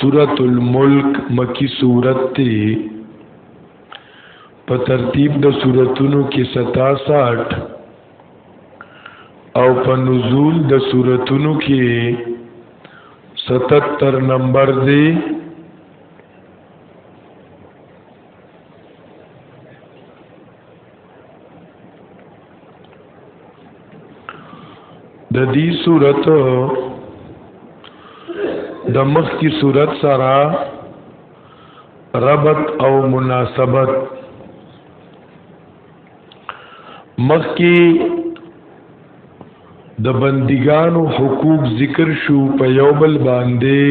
سورت الملک مکی سورت تی په ترتیب د سورتونو کې 67 او په نزول د سورتونو کې 77 نمبر دی د دې صورت د مخ کی صورت سره ربط او مناسبت مخ کی د بندګانو حقوق ذکر شو په یو بل باندې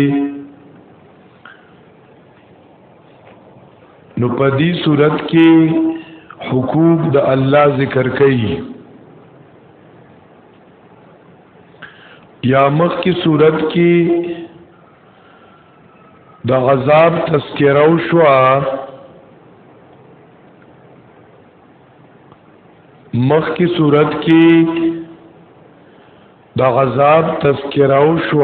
نو په دې صورت کې حقوق د الله ذکر کوي یا مخ کی صورت کې د عذاب تذکرہ شو مخ کی صورت کې د عذاب تذکرہ شو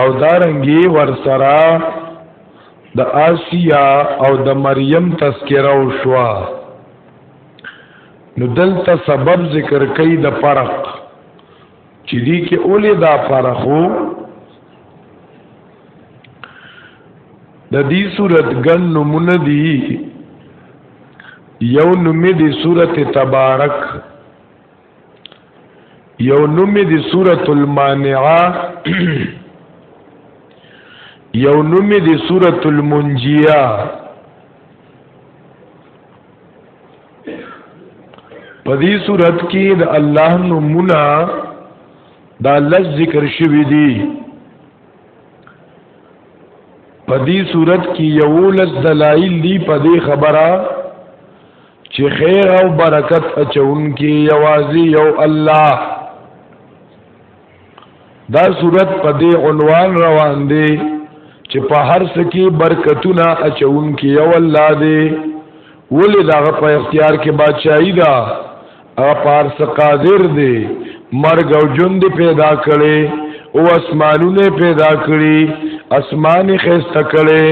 او دارنګي ورسره د آسیا او د مریم تذکره او شوا نو دلته سبب ذکر کوي د فرق چې دې کې اولې دا فرق وو د دې صورت ګن نمونه دي یو نومې د صورت تبارک یو نوم دی سورۃ المانعه یو نوم دی سورۃ المنجیه په دې سورۃ کې د الله نومونه دا لږ ذکر شوی دی په دې صورت کې یو لز دلایل دی په دې خبره چې خیر او برکت اچونکي یوازې یو الله دا صورت په دې عنوان روان دی چې په هر څه کې برکتونه اچونکي یو الله دی ولې دا په اختیار کې بادشاہي ده او پار څه قادر دی مرګ او ژوند پیدا کړي او اسمانونه پیدا کړي اسمان خسته کړي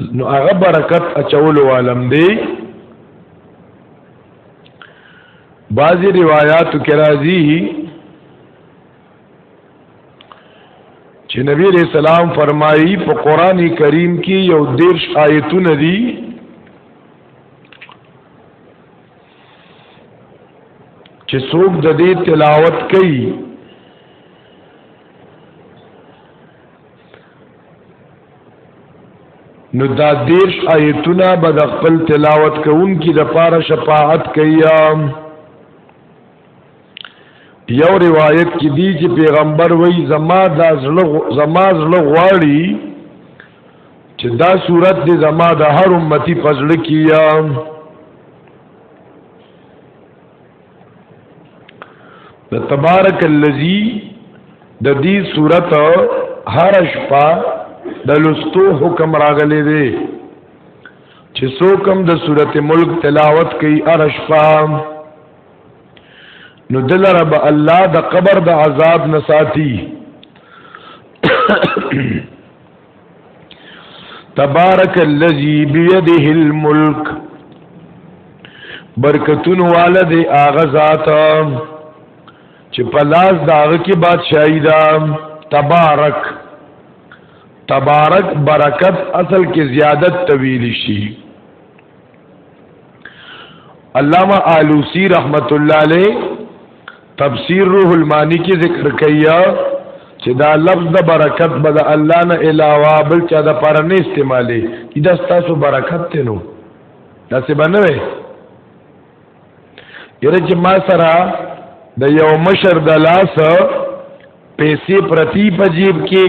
نو هغه برکت اچولو عالم دی بعضی روایات کې راځي چې نبی رسول الله فرمایي په قران کریم کې یو دیرش آیتونه دي چې څوک د دې تلاوت کوي نو دا دیرش آیتونه به د خپل تلاوت کوونکي د پاره شفاعت کوي یو روایت کې دی چې پیغمبر وایي زما دا زړه زما زړه غواړي چې دا صورت دې زما د هر امتی پزړه کیه د تبارک الذی د دې صورت هر شپه د لستو حکم راغلی دی چې څوکم د صورت ملک تلاوت کوي هر شپه نو دل رب الله د قبر د عذاب نساتی تبارک الذی بیده الملک برکتون والد آغا ذاتا چې پلاس داغه کې بادشاہی دا تبارک تبارک برکت اصل کې زیادت طویل شي علامہ آلوسی رحمت الله علیه تفسیر روح المانی کی ذکر کیا چې دا لفظ د برکت به د الله نه علاوه بل چا د پر نه استعمالي دا ستاسو برکت ته نو دا څه بنوي یره چې ما سره د یو مشر د لاس پیسې پرتی په جیب کې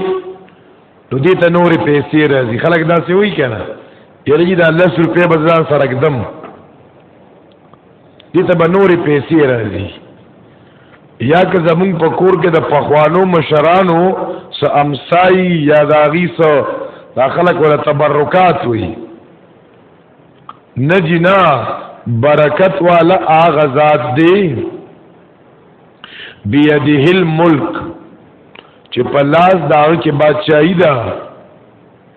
نو دې ته نورې پیسې راځي خلک دا څه وایي کنه یره چې دا 10 روپے بزان سره کدم دې ته به نورې پیسې راځي یا که زمونږ په کور کې د پخوانو مشرانو څه امسای یا د هغوی څه دا خلک ولا تبرکات وي نه جي نه برکت والا هغه ذات دی بیده الملک چې په لاس داو کې بادشاہي ده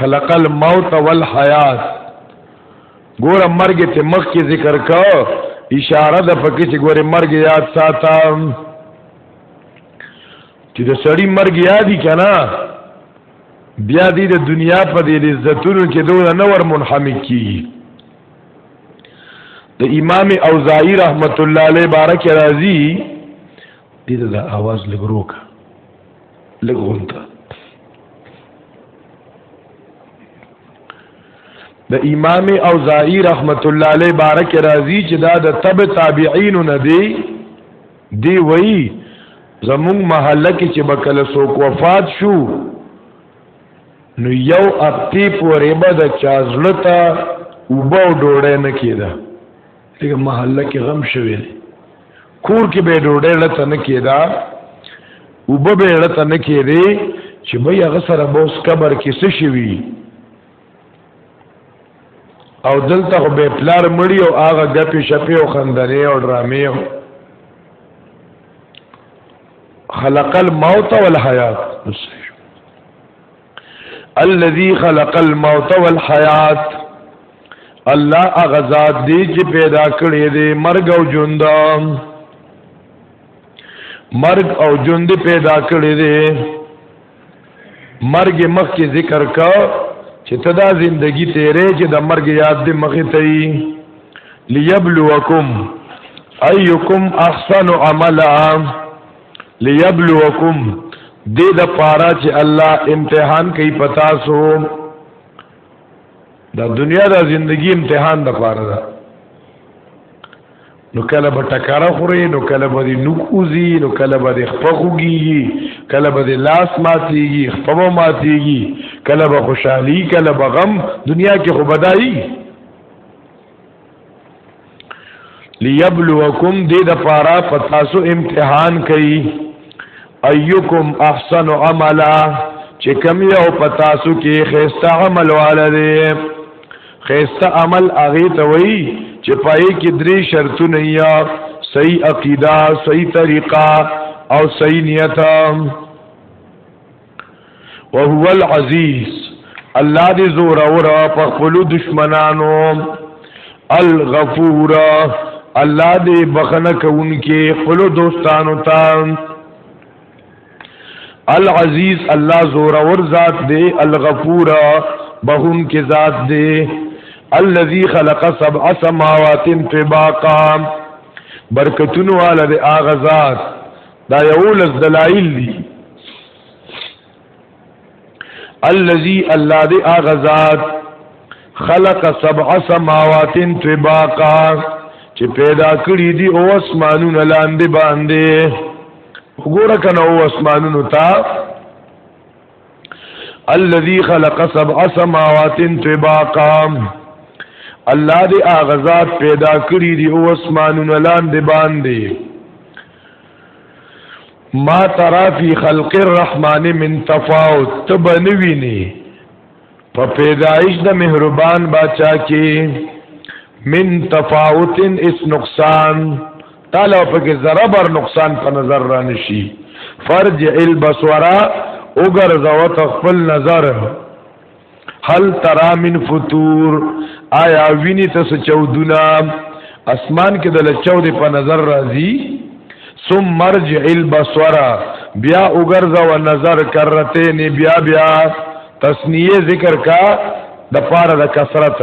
خلق الموت والحیات ګور مرګ ته مخ کې ذکر کا اشاره د پکې چې ګور مرګ یاد ساته چې د سړی مرګ یادی کنا بیا دې د دنیا په دې لذتونو کې دوه نه ور منحمک کی د امام اوزاعی رحمت الله علیه بارک راضی دې د اواز لګروکه لګونته د امام اوزاعی رحمت الله علیه بارک راضی چې دا د تب تابعین نه دی دی وای زمون محله کې چې بکله سو وفات شو نو یو اپتی پورې به د چازړه ته وبو ډوړې نه کیده دغه محله کې غم شوی دی کور کې به ډوډۍ لته نه کېدا وب به لته نه کېدی چې به هغه سره بوس قبر کې څه شوی او دلته خو به پلار مړی او هغه غپې شپې او خندنې او ډرامې او خلق الموت والحیات الذي خلق الموت والحیات الله اغزاد دی چې پیدا کړی دی مرګ او ژوند مرګ او ژوند پیدا کړی دی مرګ مخ کې ذکر کا چې تدا زندگی تیرې چې د مرګ یاد دې مخې ته یې ليبلوکم ايکم احسن عملا ليبلوکم دې د پارا چې الله امتحان کوي پتا سو دا دنیا دا زندگی امتحان د پاره ده نو کله به ټکاره خوري نو کله به نکوزي نو کله به خپخوږي کله به لاس ماتيږي خپو ماتيږي کله به خوشحالي کله به غم دنیا کې خو بدایي ليبلوکم دې د پارا پتاسو امتحان کوي ايکم احسن عملا چې کم یو پتاسو کې خيسته عمل والده خيسته عمل اغه ته وای چې پای کې درې شرطونه یا صحیح عقیده صحیح طریقه او صحیح نیت وهو العزیز الله دې زور اور په خپل دشمنانو الغفور الله دې بخنه کوونکې خپل دوستانو ته العزیز الله زور اور ذات دې الغفور بهون کې ذات دې الذي خلق سبع سماوات طباقا برکتونو والا دې اغه ذات دا یولس دلائل دی الذي الله دی اغزاد خلق سبع سماوات طباقا چې پیدا کړی دی او اسمانونه لاندې باندې وګوره کنه او اسمانونو ته الذي خلق سبع سماوات طباقا الله دې اغزاد پیدا کړی دی او اسمانونه لاندې باندې ما ترا فی خلق الرحمن من تفاوت تبنوینی په پیدایش د مهربان بچا کې من تفاوت اس نقصان تعالی په کې ذره بر نقصان په نظر را نشي فرج البصرا وګرځو تخفل نظر هل ترا من فطور آیا ویني تاسو چودونه اسمان کې د لچو دی په نظر راځي ثم مرج البصر بیا وګرځا و نظر کرته نه بیا بیا تسنیه ذکر کا د پاره د کثرت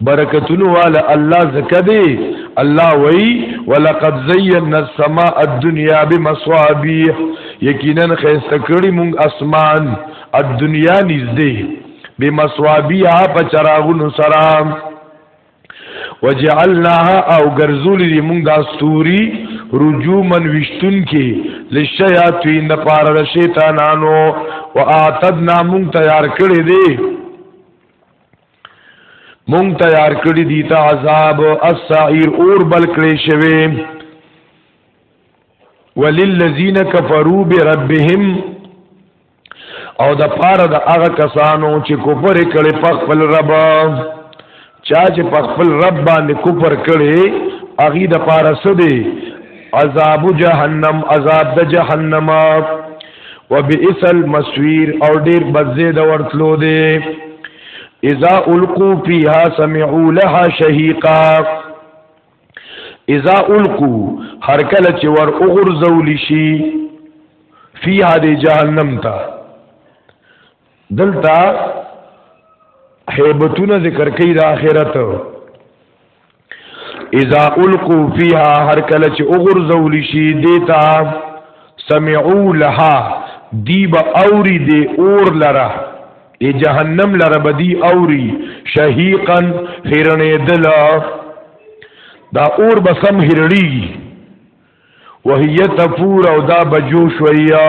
برکتونو والا الله زکه دی الله وای ولقد زینا السماء الدنيا بمصابيح یقینا خسته کړی مونږ اسمان الدنيا نږدې بمصابيح په چراغونو سره وجعلناها او ګرځول دي مونږ د استوري رجومن وشتون کې لشیاطین د پاره د شیطانانو واعتدنا مونږ تیار کړی دی مونږ تیار کړی دی ته عذاب السعیر اور بل کړی شوی وللذین کفروا بربهم او د پاره د هغه کسانو چې کوپر کړي په خپل رب چا چې په خپل رب باندې کوپر کړي اغي د پاره سدي عذاب جهنم عذاب د جهنم وبئس المسویر او ډیر بزید ورتلو دی اذا القوا فيها سمعوا لها شهيقا اذا القوا هر کله چې ور وګرځول شي فيها د جهنم ته دلته هیبتونه ذکر کوي د آخرت اذا القوا فيها هر کله چې وګرځول شي دیتا سمعوا لها دی به اوری دی اور لره ای جهنم لره بدی اوری شهیقا هرنه دل دا اور بسم هرړی وهیت فور او دا بجوش ویا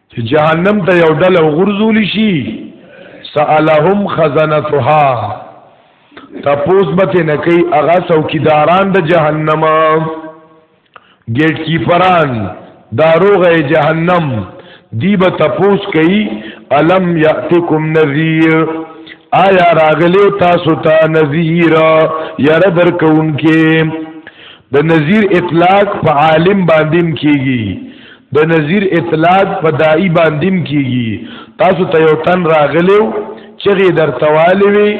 چې جهنم ته یو ډله وغورځول شي سالهم خزنتها تپوس به نه کوي هغه څوکیداران د جهنم گیټ کیپران داروغ جهنم دی به تپوس کوي الم یاتکم نذیر آیا راغلی تاسو ته تا نذیر یره درکونکې د نذیر اطلاق په عالم باندې کیږي د نظیر اطلاعات په دای باندیم کیږي تاسو ته یو تن راغلیو چغې درتوالی وي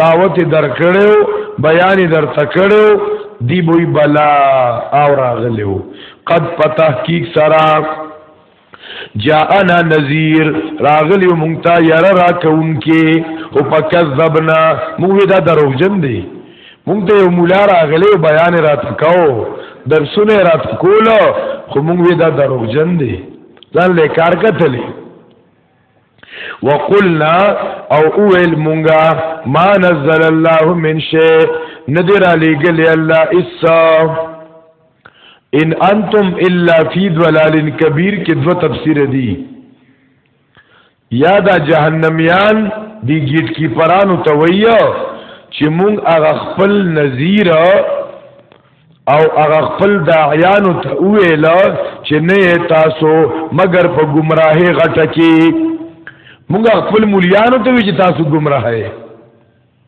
دعوت درکړیو بیان درتکړیو دی بوی بلا او راغلیو قد په تحقیق سره جاءنا نذیر راغلی مونږتا یرا را کونکي او پکذبنا موږ دا دروغجن دي مونږ ته یو مولا راغلی او بیان یې راته کاو درسونه یې راته کول خو مونږ وی دا دروغجن دی ځان له کار کتلې وقلنا او اویل مونږه ما نزل الله من شی ندر علی گلی الله اسا ان انتم الا فی ضلال کبیر کې دو تفسیر دی یا دا جهنميان دی گیټ کیپرانو ته وایو چې مونږ هغه خپل نذیر او هغه خپل داعیانو ته ویل چې نه تاسو مگر په گمراهی غټه کې مونږ خپل مليانو ته وی چې تاسو گمراه یې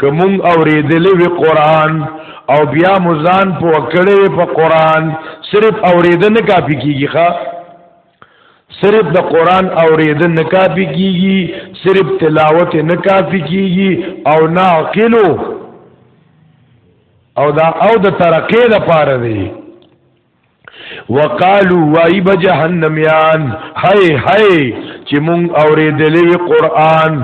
که مونږ اوریدلې وی قران او بیا مزان په وکړې په قران صرف اوریدل نه کافی کیږي ښا صرف د قران اوریدل نه کافی کیږي صرف تلاوت نه کافی کیږي او نه عقلو او دا او د ترقې لپاره دی وقالو وای به جهنميان هاي هاي چې مونږ اورېدلې وی قران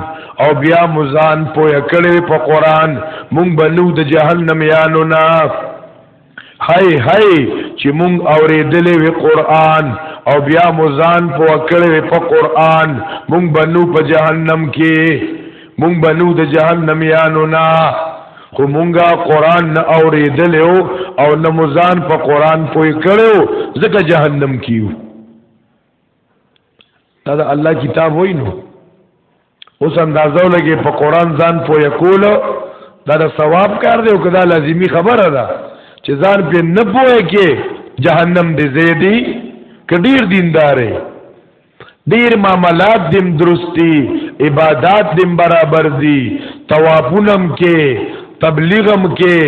او بیا مزان پوی کړې په قران مونږ به نو د جهنميانو نه هاي هاي چې مونږ اورېدلې وی قران او بیا مزان پوی کړې په قران مونږ به نو په جهنم کې مونږ بنو د جهنم یانو نه خو مونږه قران نه اوریدل او نه مزان په قران پوي کړو ځکه جهنم کیو دا د الله کتاب وینو اوس اندازو لګي په قران ځان پوي کول دا د ثواب کار دی او کدا لازمی خبره ده چې ځان په نه پوي کې جهنم دې زیدي کډیر دیندارې ډیر معاملات دیم درست دي عبادت دیم برابر دي توافونم کې تبلیغم کې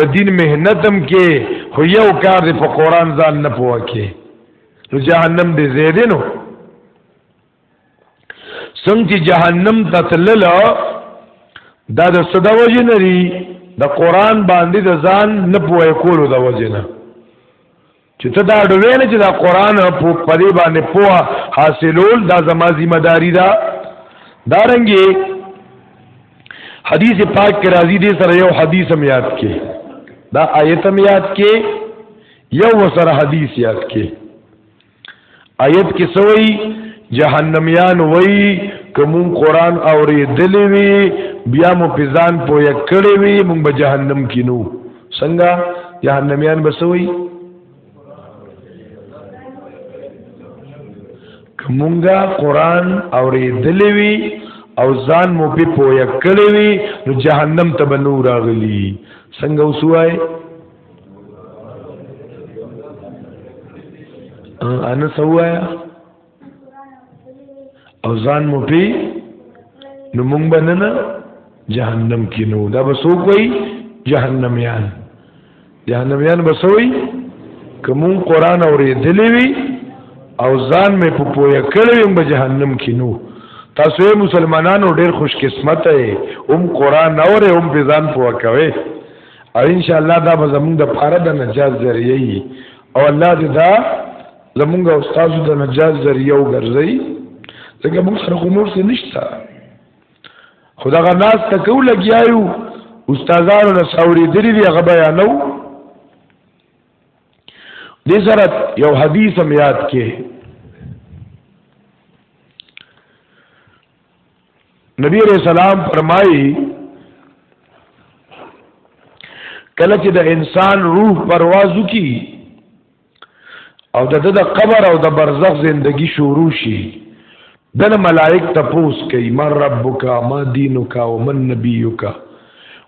د دین مهنتم کې خو یو کار دی په قران ځان نه پوه کې نو جهنم دې زیدنو څنګه جهنم تتلل دا د صدا وجه نری د قران باندې د ځان نه پوهه کولو د وجه نه چې ته دا ډوې نه چې دا قران په پدې باندې پوها حاصلول دا زما ذمہ داری ده دارنګي حدیث پاک کې راځي دې سره یو حدیث هم یاد کې دا آیت هم یاد کې یو سره حدیث یاد کې آیت کې سوئی جهنميان وای کوم قران اوریدلې وی بیا مو پزان پوی کړې وی مونږ به جهنم کې نو څنګه جهنميان بسوي کومګه قران اوریدلې وی او ځان مو په پوی کړې وی نو جهنم ته بنور راغلی څنګه وسوای انا سوایا او ځان مو پی نو مونږ بننه جهنم کې نو دا بسو کوي جهنميان جهنميان بسوي کوم قران اورېدلې وي او ځان مې په پوهه کړې وي په جهنم کې نو تاسو مسلمانانو ډېر خوش قسمت یې هم قران اورې هم په ځان پوهه کوي او ان شاء الله دا به زمونږ د پاره د نجات ذریعہ وي او الله دې دا زمونږ او تاسو د نجات ذریعہ وګرځي ځکه موږ سره خو نور څه نشته خدا غا ناس ته کو لګیایو استادانو نه سوري درې دی هغه بیانو دې سره یو حدیث هم یاد کې نبی علیہ السلام فرمایي کله چې د انسان روح پروازو کی او د د قبر او د برزخ زندگی شروع شي دنه ملائک تپوس کوي من ربک ما دینک او من نبیک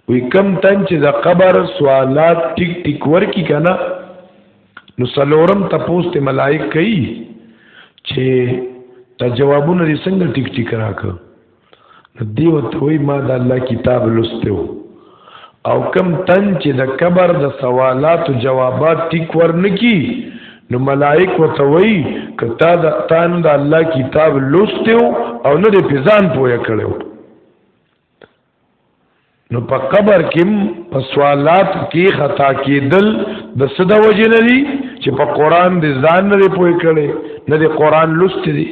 وی کم تن چې د قبر سوالات ټیک ټیک ورکی کنه نو سلورم تپوس ته ملائک کوي چې تا جوابونه دې څنګه ټیک ټیک راکړ دی وته وی ما د الله کتاب لوستو او کم تن چې د قبر د سوالات او جوابات ټیک ورنکی نو ملائک وته وی کتا د تان د الله کتاب لوستو او نه د پیزان پوهه کړو نو په قبر کې په سوالات کې خطا کېدل د صدا وجه نه دي چې په قران دې ځان نه پوي کړي نه دې قران لست دي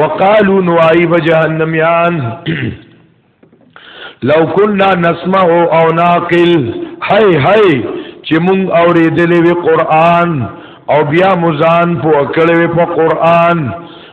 وقالو نوایب جهنم یان لو كنا نسمع او ناقل هاي هاي چې مونږ اورېدلې وی قران او بیا مزان په کړې په قران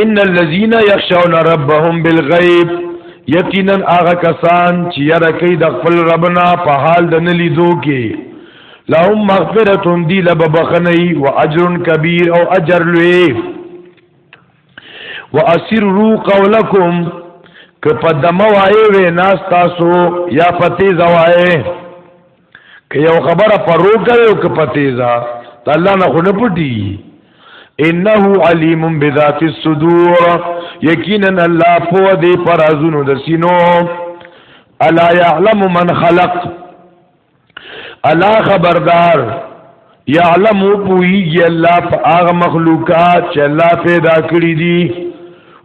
ان الذين يخشون ربهم بالغيب یقینا هغه کسان چې یره کوي د خپل ربنا په حال د نه لیدو کې لهم مغفرتهم دی لب بخنی و اجر کبیر او اجر لوی و اسروا قولکم که په دموایې وې ناس تاسو یا پتی زوایې که یو خبره پر روکه او که په تیزه د الله نه خو نه پټي انه علیم بذات الصدور یقینا الله په دې پر ازونو د سینو الا يعلم من خلق الا خبردار یعلم او پویږي الله په هغه مخلوقات چې الله پیدا کړی دي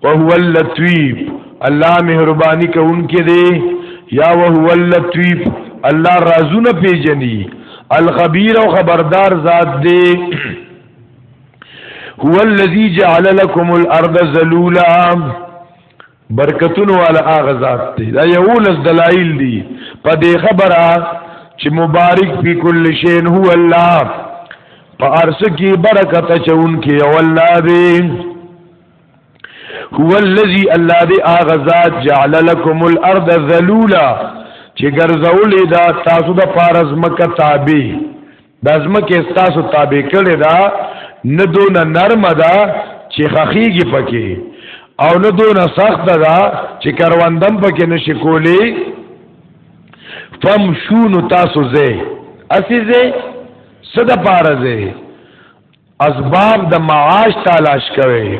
او هو اللطیف الله مهرباني کوونکی دی یا او هو اللطیف الله رازونه پیژني الخبیر او خبردار ذات دی هو الذی جعل لكم الارض ذلولا برکتونو والا هغه ذات دی دا یو لس دلایل دي په دې خبره چې مبارک فی کل شین هو الله په ارس کې برکت چون کې او الله دی هو الذی الله دی هغه ذات جعل لكم الارض ذلولا چې ګرځولې دا تاسو د پارز مکه تابع دا زمکه استاسو تابع کړی دا نه دونه نرمه ده چې خخیږي پکې او نه دونه سخت ده چې کروندم پکې نشي کولی فم شونو تاسو زه اسی زه صد پاره زه اسباب د معاش تلاش کوي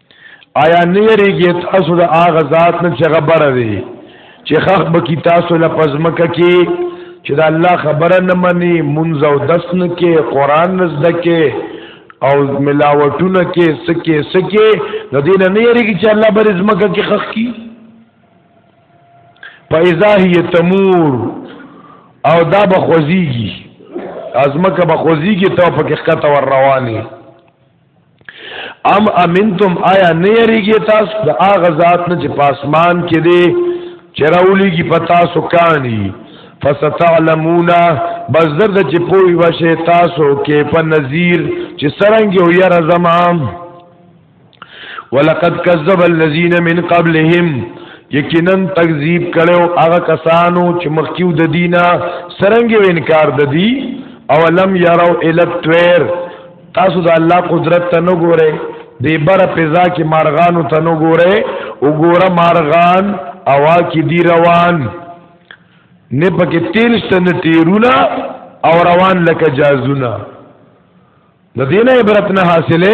آیا نه یریږي تاسو د هغه ذات نه چې غبره دی چې خخ به کی تاسو له پزمکه کې چې د الله خبره نه مني منځ او دس نه کې قران نزده کې او ملاوتونه کې سکه سکه د دین نه یریږي چې الله بر زمکه کې خخ کی فاذا هي تمور او دا بخوزیږي ازمکه بخوزیږي ته پکې خطه ور رواني ام امنتم آیا نه یریږي تاسو د هغه ذات نه چې پاسمان کې دی چې راولېږي په تاسو کانی فستعلمون بس درد چې پوي وشه تاسو کې په نذیر چې سرنګ یو یې زمام ولقد كذب الذين من قبلهم یقینا تکذیب کړو هغه کسانو چې مخکیو د دینه سرنګ انکار د دی او لم یرو الک تویر تاسو د الله قدرت ته نه ګورئ دی بر فضا کې مارغانو ته نو ګوره او ګوره مارغان اوا کې دی روان نه پکې تیر شته نه تیرونه او روان لکه جازونه د دینه عبرت نه حاصله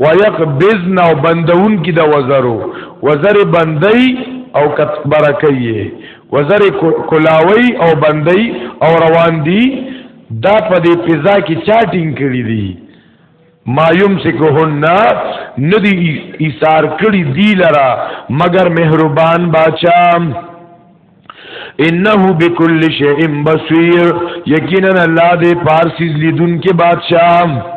ويقبضن او بندون کی د وزرو وزر بندي او کت برکي وزر کلاوي او بندي او روان دي دا په دې فضا کې چاټینګ کړی دي ما یمسکهن ندی ایثار کړی دی لرا مگر مهربان باچا انه بكل شيء بصير یقینا الله دې پارسیز لیدون کې بادشاہ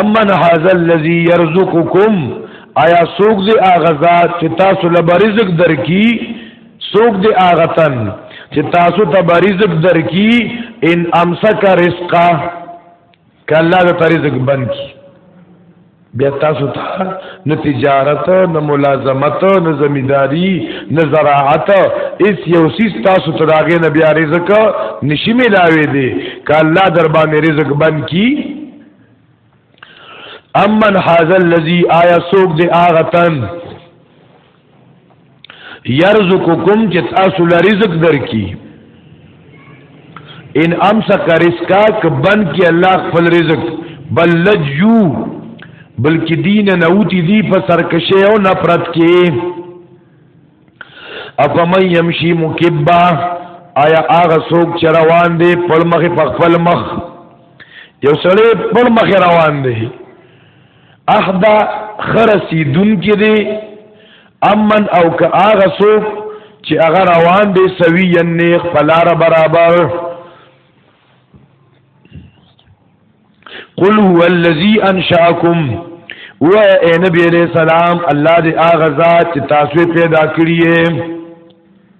امن هاذا الذي يرزقكم آیا سوق دې اغه ذات چې تاسو له رزق درکې سوق دې اغه تن چې تاسو ته رزق درکې ان امسک رزقا کله د رزق بند کی بیا تاسو ته نه تجارت نه ملازمت نه زمینداری نه زراعت اس یو سیس تاسو ته داغه نه بیا رزق نشي ملاوي دي ک الله در باندې رزق بند کی امن هاذا الذی آیا سوق دی اغتن یرزقکم چې تاسو له رزق درکې ان امسک رزقا ک بن کې الله خپل رزق بل لجو بلکې دین نه اوتی دی په سرکشه او نفرت کې افمن یمشي مکبا آیا هغه څوک چې روان دی پړمخې په خپل مخ یو سړی پړمخې روان دی احدا خرسی دن کې دی امن او که هغه څوک چې هغه روان دی سوي نیخ په لار برابر قل هو الذي انشاکم و اے نبی علیہ السلام الله دې هغه ذات چې تاسو پیدا کړی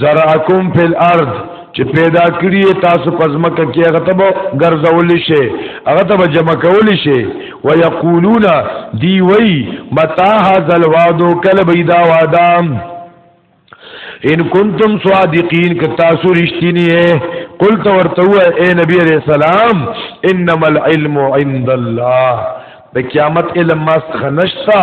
زرعکم فی الارض چې پیدا کړی تاسو پزمکه کې هغه ته ګرځول شي هغه ته جمع کول شي ويقولون دی وی متا هذا الوعد کل بيدا وادام ان کنتم صادقین که تاسو رښتینی یې قل تو ورته اے نبی علیہ السلام انما العلم عند الله د قیامت علم ما څخه نشتا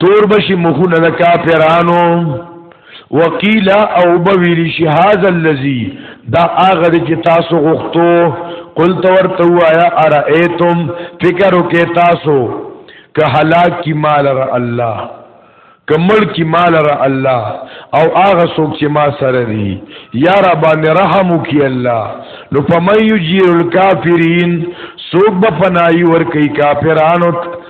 تور بشي مخونه د کافرانو وقیل او بویل شي هاذا الذی دا هغه چې تاسو غوښتو قل تورته وایا ارایتم فکر وکي تاسو که هلاک کی مال را الله کمل کی مال را الله او هغه څوک چې ما سره دی یا رب رحم کی الله نو پمن یجیر الکافرین څوک به پنای ور کوي کافرانو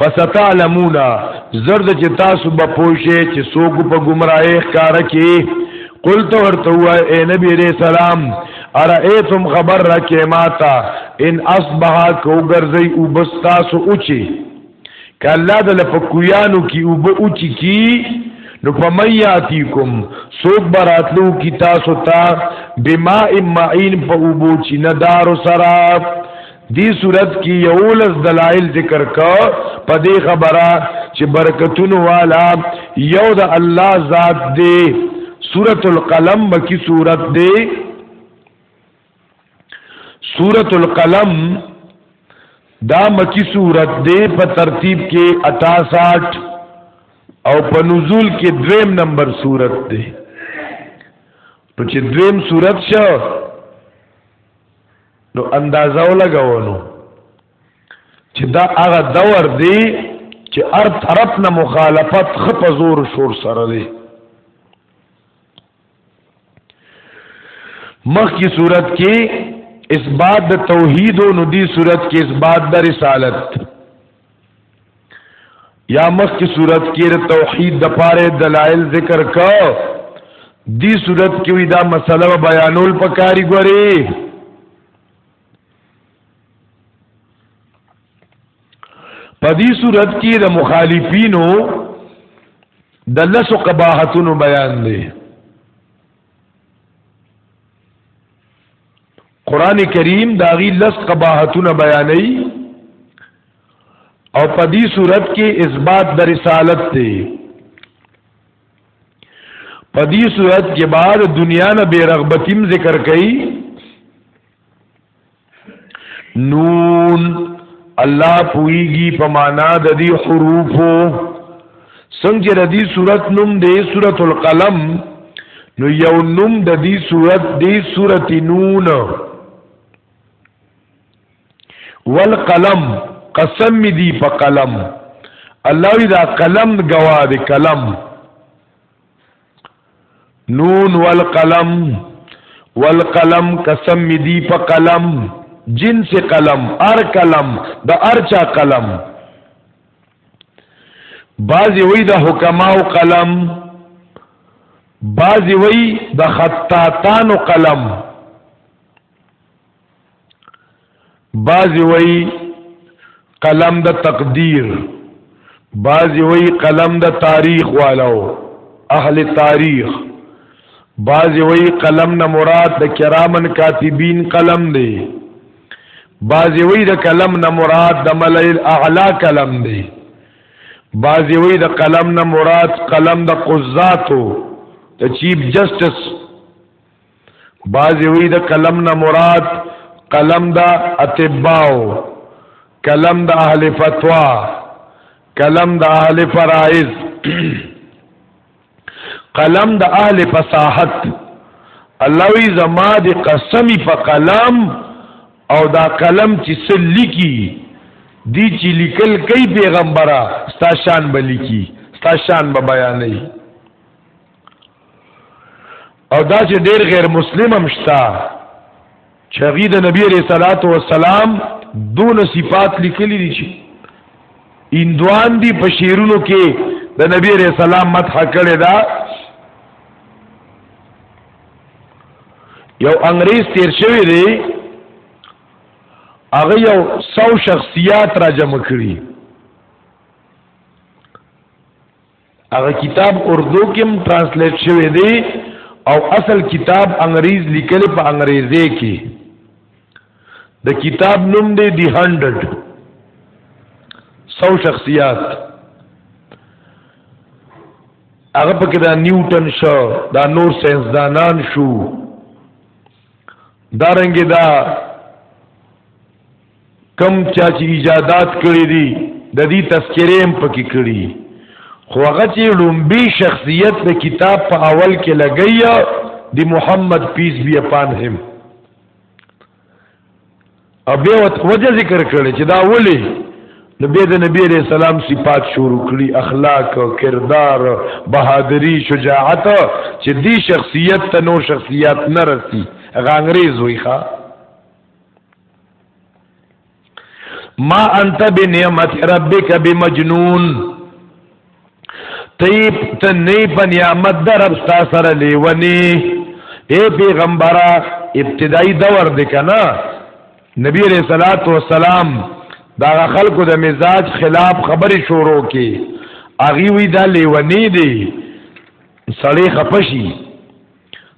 فستعلمون زرد چې تاسو به پوښی چې څوک په گمراهی ښکار کی قلت ورته وای اے نبی علیہ السلام ارئیتم خبر را کې ماتا ان اصبح کو ګرځي او بس تاسو اوچی کله د لپکویانو کی او به اوچی کی نو فمیاتیکم سوک براتلو کی تاسو تا بما امعین په اوبو چی ندارو سراب دی صورت کې یولس دلایل ذکر کا په دې خبره چې برکتونو والا یو د الله ذات دی سورۃ القلم مکی سورۃ دی سورۃ القلم دا مکی سورۃ دی په ترتیب کې 68 او په نزول کې دویم نمبر سورۃ دی نو چې دویم سورۃ شو نو اندازه ولګو نو چې دا هغه دور دی چې هر طرف نه مخالفت خپ زور شور سره دی مخ کی صورت کې اثبات د توحید او ندی صورت کې اثبات د رسالت یا مخ کی صورت کې د توحید د پاره دلایل ذکر کا دی صورت کې وی دا مسله بیانول پکاري ګوري په دې صورت کې د مخالفینو د لسو قباحتونو بیان دی قران کریم داغي لس قباحتونه بیانوي او په دې صورت کې اثبات د رسالت دی په دې صورت کې بعد دنیا نه بیرغبتیم ذکر کړي نون الله پویږي په معنا د دې حروفو څنګه د دې صورت نوم دی سورۃ القلم نو یو نوم د دې صورت دی سورۃ نون والقلم قسم دی په قلم الله دا قلم گواه دی قلم نون والقلم والقلم قسم می دی په قلم جنس قلم ار قلم د ارچا قلم بعضی وی د حکماو قلم بعضی وی د خطاطانو قلم بعضی وای قلم د تقدیر بعضی وای قلم د تاریخ والو اهل تاریخ بعضی وای قلم نه مراد د کرامن کاتبین قلم دی بعضی وای د قلم نه مراد د ملائل اعلی قلم دی بعضی وای د قلم نه مراد قلم د قضاتو د چیف جسټس بعضی وی د قلم نه مراد قلم د اتباو قلم د اهل فتوا قلم د اهل فرائض قلم د اهل فصاحت الله وی زما د قسمی په قلم او دا قلم چې سل لیکي دی چې لیکل کوي پیغمبره ستا شان به لیکي ستا شان به بیانوي او دا چې ډیر غیر مسلم هم شتا چې هغه د نبی عليه صلوات و سلام دون صفات لیکلي دي چې اندوان دي په شیرونو کې د نبی عليه السلام مدح کړي دا یو انګريز تیر شوی دی هغه یو سو شخصیات را جمع کړی هغه کتاب اردو کې هم ترانسلیټ شوی دی او اصل کتاب انګریز لیکل په انګریزي کې د کتاب نوم دی دی 100 سو شخصیات هغه پکې دا نیوټن شو دا نور ساينس دانان شو دارنګ دا, دا کم چا چې ایجادات کړی دي د دې تذکرې هم پکې کړی خو هغه چې لومبي شخصیت د کتاب په اول کې لګیا دی محمد پیس بی اپان هم او بیا وجه ذکر کړی چې دا ولی نو بیا د نبی علیہ السلام صفات شروع کړي اخلاق او کردار بهادری شجاعت چې دی شخصیت ته نو شخصیت نه رسی غانګریز وی ښا ما انت بنعمت ربک بمجنون تیب ته نه په نعمت در رب ستا سره لیونی اے پیغمبره ابتدایي دور دی کنه نبی رسول الله والسلام دا خلکو د مزاج خلاف خبرې شروع کی اغي وی دا لیونی دی سړی خپشي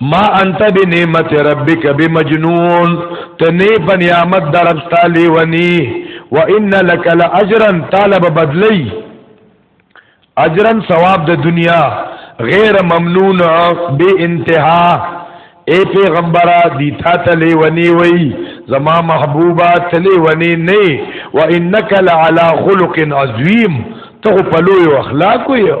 ما انت بنعمت ربک بمجنون تنی په نعمت درب تعالی ونی و ان لک لاجرا طالب بدلی اجرا ثواب د دنیا غیر ممنون بے انتها اے پیغمبرا دیتا تلی ونی وی زما محبوبا تلی ونی نی و انک لعلا خلق عظیم ته په لوی اخلاق یو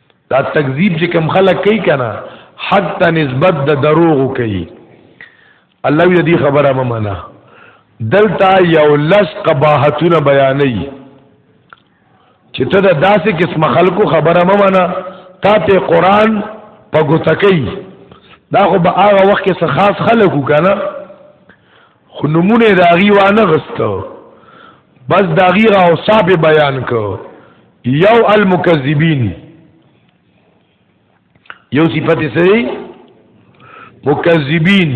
دا تکذیب چې کم خلک کوي کنه حق ته نسبت د دروغ کوي الله یې دې خبره ممنه دلته یو لس قباحتونه بیانې چې ته دا داسې قسم خلکو خبره ممنه تا ته قران په ګوتکې دا خو به هغه وخت کې خاص خلکو کنه خو نمونه د هغې وانه غسته بس د هغې اوصاف بیان کو یو المکذبین یو صفت سری مکذبین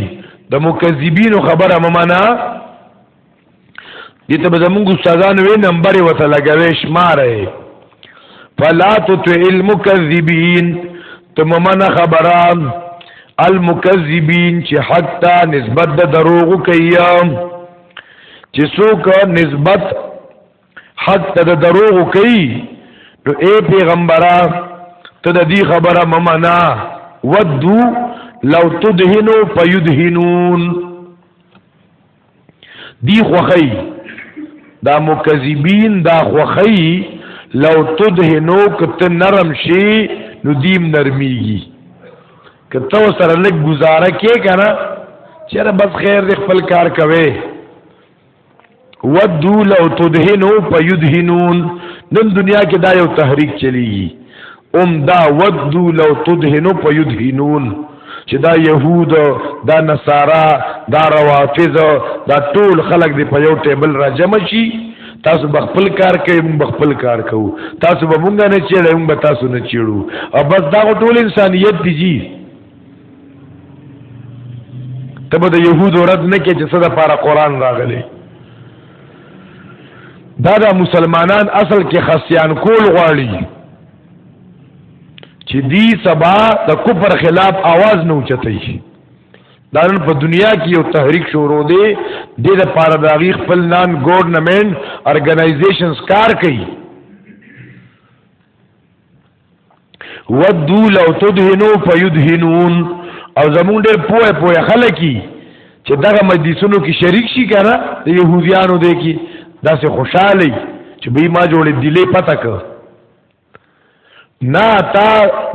د مکذبین خبره ممنه دې ته به زمونږ استادان وې نمبر یې ورته لګوې شماره فلا تطع المکذبین ته ممنه خبره المکذبین چې حق ته نسبت د دروغ کوي چې څوک نسبت حق ته د دروغ کوي نو اے پیغمبره ته د دې خبره ممنه ودو لو تدهنو فیدهنون دی خوخی دا مکذبین دا خوخی لو تدهنو کت نرم شي نو دیم نرمیږي کته سره لګ گزاره کې کنه چیرې بس خیر د خپل کار کوي ودو لو تدهنو فیدهنون نن دنیا کې دا یو تحریک چلیږي ام دا ودو لو تدهنو په یدهنون چې دا يهود دا نصارا دا روافض دا ټول خلق دی په یو ټیبل را جمع شي تاسو بخپل کار کوي موږ بخپل کار کوو تاسو به مونږ نه چیړې موږ به تاسو نه چیړو او بس دا ټول انسانيت دی جی تبه د يهود رد نه کې چې صدا پارا قران راغلي دا دا مسلمانان اصل کې خصیان کول غواړي چې دی سبا د کفر خلاف आवाज نه اوچتای شي دا نن په دنیا کې یو تحریک شروع دی د دې لپاره د غی خپل نان ګورنمنت ارګنایزیشنز کار کوي ودو لو تدهنو فیدهنون او زمونږ ډېر پوهه پوهه خلک کی چې دغه مجلسونو کې شریک شي کنه د يهوديانو دی کې داسې خوشاله چې به ما جوړې دلې پته ک نه تا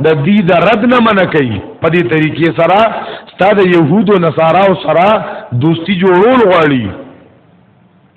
د دې د رد نه من کوي په دې طریقې سره ستاسو يهودو نصارا او سره دوستی جوړول غواړي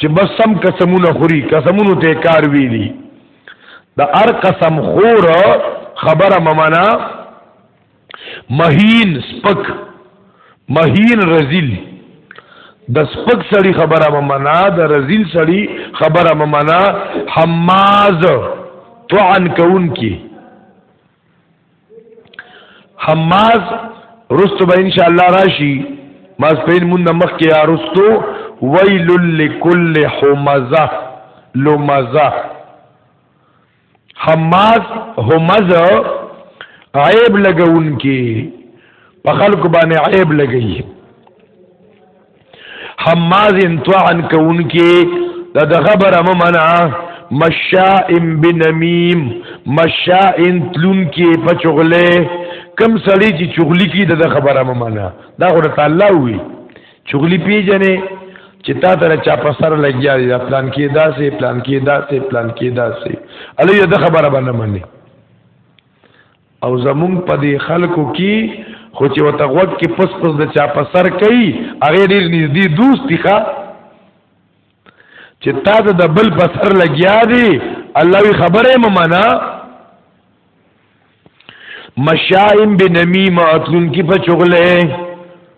چې بس سم قسمونه خوري قسمونو ته کار وی دي د ار قسم خور خبره ممنا مهین سپک مهین رزیل د سپک سړی خبره ممنا د رزیل سړی خبره ممنا حماز طعن کون کی حماز رستو به ان شاء الله راشي ما سپین مون مخ کې یا رستو ویل لکل حمزه لمزه حماز همزه عیب لګون کې په خلکو باندې عیب لګي حماز طعن کوونکی دا د خبره ممنع مشائم بنمیم مشائن تلون کې په چغله کم سړی چې چغلی کې د خبره ممنع دا خو تعالی وی چغلی پیجنې چې تا ته چا په سر لګیا دی پلان کې داسې پلان کې داسې پلان کې داسې الی دا خبره باندې منی او زمون په دې خلکو کې خو چې وته غوږ کې پس پس د چا په سر کوي هغه ډیر نږدې دوست دی ښا چې تا د بل په سر لګیا دی الله وی خبره ممانا مشائم بنمیم اتلون کی په چغله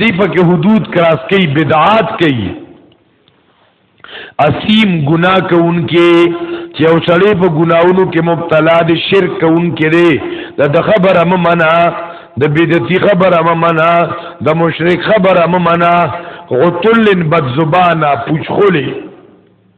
دی پکې حدود کراس کوي بدعات کوي اسیم ګناه کوونکې چې او سړی په ګناونو کې مبتلا دي شرک کوونکې دی دا د خبره ممنه د بدعتي خبره ممنه د مشرک خبره ممنه غتل بد زبانه پوچخلی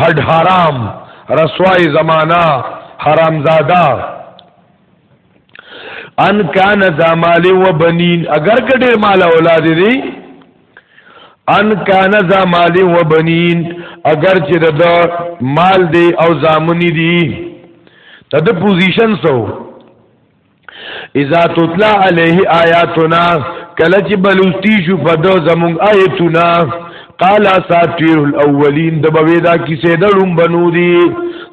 هډ حرام رسوای زمانہ حرامزاده ان کان زمال و بنین اگر کډیر مال اولاد دی ان کان زمال و بنین اگر چې د مال دی او زامنی دی ته د پوزیشن سو اذا تطلع عليه آیاتنا کله چې بلوستی شو په دو زمونږ آیتونه قال اساطير الاولين د بویدا کیسه د لوم بنو دي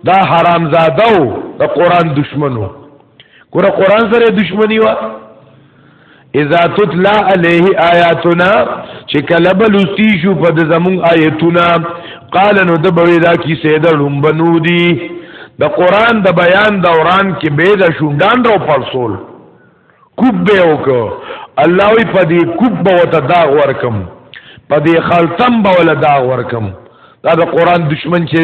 دا حرام زادو د قران دشمنو ګوره قران سره دشمنی وا اذا تتلا علیه آیاتنا چې کله بلستی شو په د زمون آیتونه قال نو د بوی دا کی سیده لومبنو دی د قران د بیان دوران کې به د شوندان رو پرسول کوب به وک الله وی په دې کوب به وته دا ورکم په دې خلتم به ولا دا ورکم دا د قران دشمن چې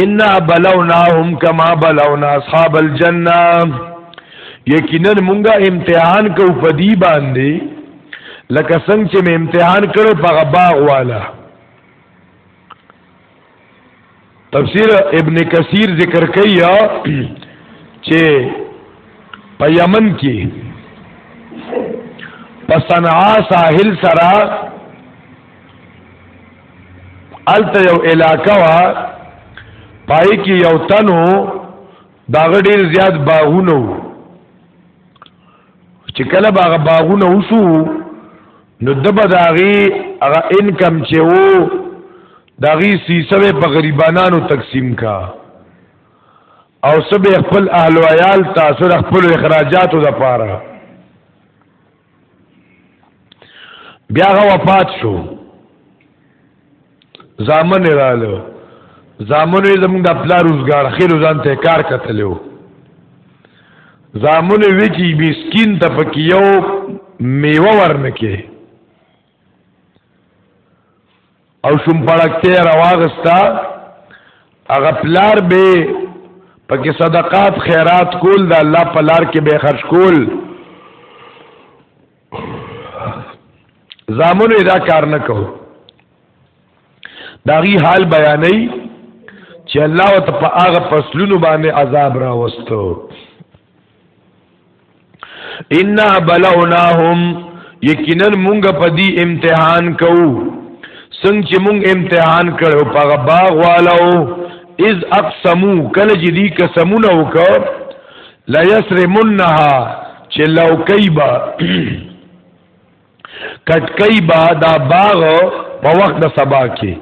ان بلوناهم کما بلونا اصحاب الجنه یقینا مونږه امتحان کو پدی باندې لکه څنګه چې مې امتحان کړو په غباغ والا تفسیر ابن کثیر ذکر کوي چې په یمن کې په صنعا ساحل سره الته یو علاقه وا پای کې یو تنو دا غډیر زیات باغونه چې کله باغ باغونه وشو نو د بداغي هغه انکم چې وو داغي سیسه په غریبانو تقسیم کا او سبه خپل اهل عیال تاسو خپل اخراجاتو د پاره بیا غ وفات شو زامن رالو زامن زمونږ د خپل روزګار خیر ځان ته کار کتلو زامن وی چې مسكين ته پکې یو میوه ورنکه او شوم پړکته راوغستا هغه پلار به پکې صدقات خیرات کول د الله په لار کې به خرج کول زامنو دا کار نه کو داغي حال بیانې چې الله وت په هغه فصلونو باندې عذاب راوستو ان بلوناهم یقینا مونږ په دې امتحان کوو څنګه چې مونږ امتحان کړو په باغ والو اذ اقسمو کله چې دې قسمونه وکړ لا یسرمنها چې لو کیبا کټکای با دا باغ په وخت د سبا کې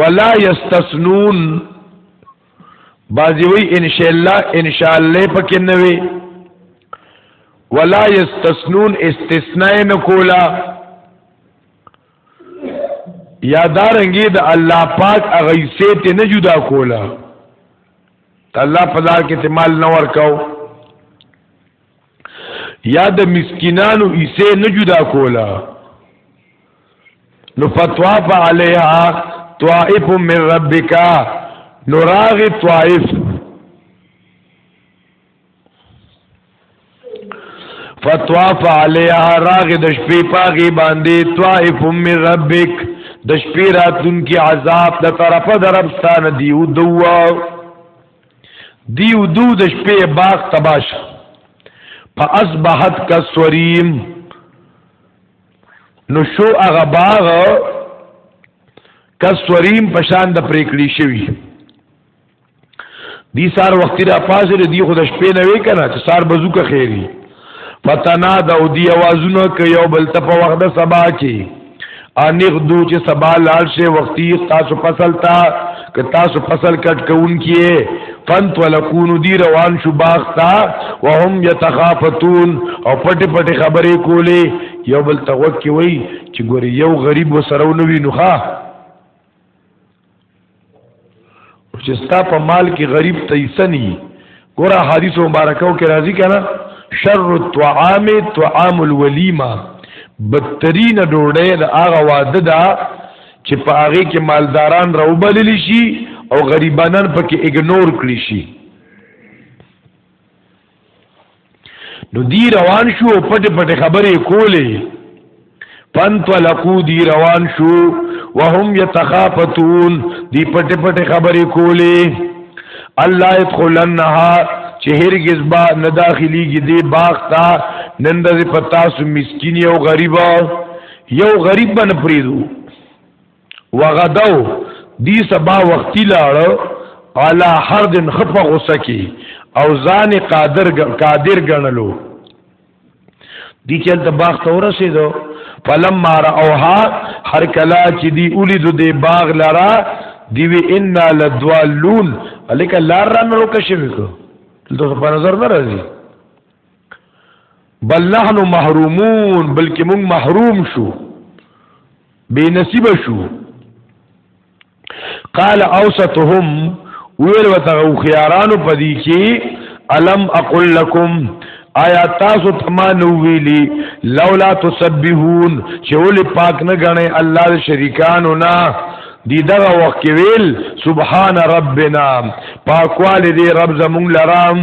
ولا یستسنون بازی وی ان شاء الله ان شاء الله پکې نه وی ولا یستثنون استثناء نکولا یادارنګي د الله پاک هغه حصے ته نه جدا کولا الله په لار کې ته مال نه ورکاو یا د مسکینانو ایسه نه جدا کولا نو فتواف علیها طائف من ربک نو راغ طائف فتواف علیها راغ د شپې پاغي باندې طائف من ربک د شپې راتلونکي عذاب د طرفه دربستان دیو دوه دیو دو د شپې باغ تباش فاصبحت کسوریم نو شو هغه باغ کسوریم پشان د پریکړی شوی دی سار وخت را پاسه دی خو د شپې نه وې کنه چې سار بزوکه خیری فتنا دو دی اوازونه که یو بل ته په وخت د سبا کې انیغ دو چې سبا لاړ شي وختي تاسو فصل تا که تاسو فصل کټ کون کیه فنت ولکون دی روان شو باغ تا وهم یتخافتون او پټ پټ خبرې کولې یو بل تغوک کی وای چې ګوري یو غریب وسرو نوی نوخه چې ستا په مال کې غریب ته ایسنی ګوره حدیث مبارکو کې راځي کنه شر الطعام طعام الولیمه بدترین ډوډۍ د هغه واده ده چې په هغه کې مالداران راوبلل شي او غریبانان پکې اګنور کړی شي نو دی روان شو پټ پټ خبرې کولې فانطلقو دی روان شو وهم يتخافتون دی پټ پټ خبرې کولې الله يدخلنها چې هرگز با نه داخليږي دی باغ تا نن د پتا سو مسكين یو غریب یو غریب بن پریدو وغدو دی سبا وختی لاړو علا حردن خفه غصه کی او ځان قادر قادر ګڼلو دی چل ته باغ ته ورسېدو فلم مار اوها هر کلا چې دی اولید دی باغ لرا دی وی ان لدوالون الیک لار را نو کښې کو ته په نظر نه راځي بل نحنو محرومون بلکې موږ محروم شو بے نصیب شو قال اوسطهم ویل وته خيارانو پدی کی الم اقول لكم آیا تاسو تما نو ویلی لولا تسبحون چې ول پاک نه غنی الله شریکانو نا دی دغه وخت ویل سبحان ربنا پاکواله دی رب زمون لرام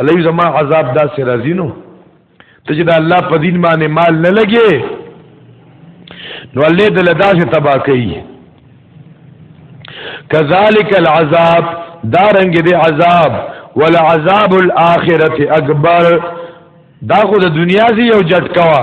الله زما عذاب دا سي راځي نو ته چې دا الله په دین باندې مال نه لګي نو الله دې لدا سي تبا کوي کذالک العذاب دارنګ دې عذاب ولا عذاب الاخرته اکبر دا خو د دنیا زی یو جټکوا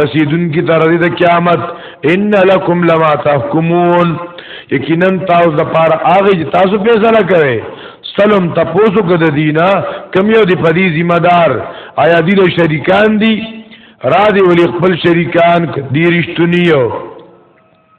رسیدون کی تر دې د قیامت ان لکم لما تحکمون یقینا تاسو د پاره هغه چې تاسو فیصله کوي سلام تاسو کو د دینا کم یو دی پدی ذمہ دار آیا دی له شریکان دی را دی ولی خپل شریکان دی رښتونی یو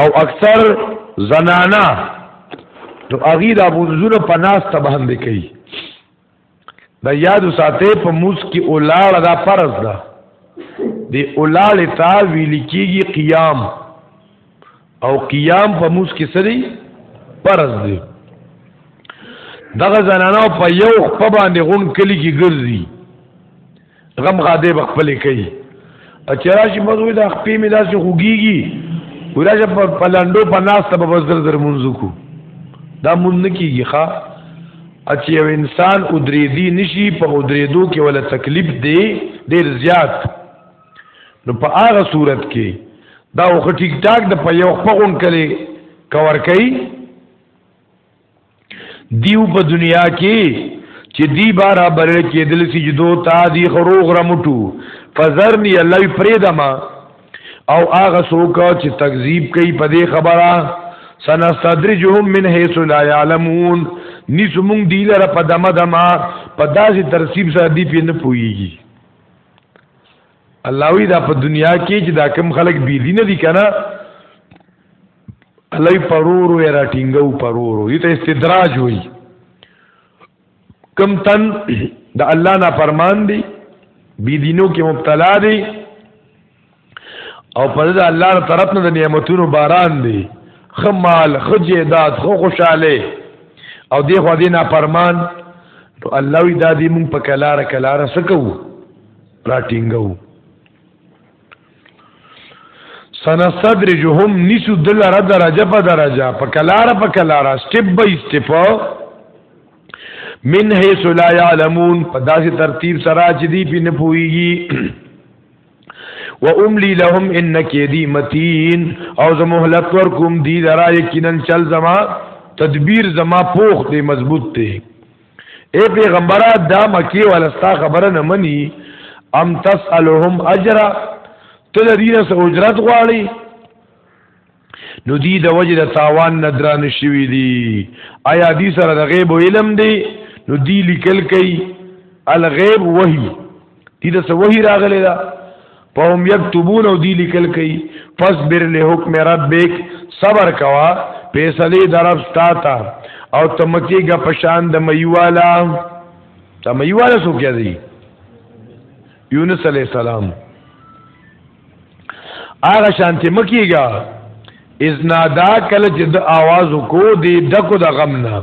او اکثر زنانا نو اغي دا منزونه په ناس ته باندې کوي دا یاد ساته په موس کې اولاړه دا فرض ده دی اولاړه تا ویل کیږي قیام او قیام په موس کې سری فرض دی دغه زنانو په یو خپل باندې غون کلی کې ګرځي غم غاده به خپل کوي اچراشي مزوي د خپې مې داسې خوګيږي وراجه په پلانډو په ناس ته به زر زر منځ کو دا مونږ نه کیږي ښا اچ یو انسان ادری دی نشي په ادری دو کې ولا تکلیف دی ډیر زیات نو په هغه صورت کې دا وخت ټیک ټاک د په یو خپغون کړي کور کوي دیو په دنیا کې چې دی بارا بل کې دل سجدو تا دی خروغ رمټو فزرنی الله پریدما او هغه څوک چې تکذیب کوي په دې خبره سنستدرجهم من حيث لا يعلمون نس مونږ دی لره په دمه دما په داسې ترتیب سره دی په نه پويږي الله وی دا په دنیا کې چې دا کم خلک بی دین دي کنه الای پرورو یا را ټینګو پرورو دې ته استدراج وایي کم تن د الله نه فرمان دي بی دینو کې مبتلا دي او په دې الله تر طرف نه د نعمتونو باران دي خمال خجیدات خو خوشاله او دی خو دې نه فرمان نو الله وی دا دې مونږ په کلار کلار سکو را ټینګو سنستدرجهم نسو دلاره درجه په درجه په کلاره په کلاره سټپ بای سټپ من حيث لا يعلمون په داسې ترتیب سره چې دی په نه پويږي و املی لهم ان کیدی متین او زه مهلت ورکوم دی درا یقینا چل زما تدبیر زما پوخ دی مضبوط دی اے پیغمبره دا مکی ولستا خبره نه مني ام تسالهم اجر ته د دینه سره اجرت غواړي نو دی د وجه د تاوان نه دران شوی دی آیا دی سره د غیب علم دی نو دی لیکل کوي الغیب وحی دي د سوهي راغلي دا فهم یكتبون او دی لیکل کوي فصبر له حکم ربک صبر کوا فیصله درب ستا تا او تمکیګه پشان د میوالا تا میوالا سو کیا دی یونس علی السلام هغه شانتی مکیګه اذ نادا کله چې د आवाज کو دی دکو د غم نه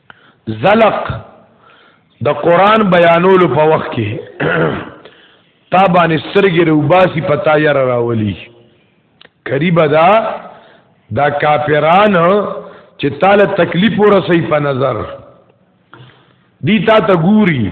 زلق د قران بیانولو په وخت کې تا باندې سترګې روباسي پتا یې را راولي قریب دا دا کافران چې تعالی تکلیف ورسې په نظر دی تا ته ګوري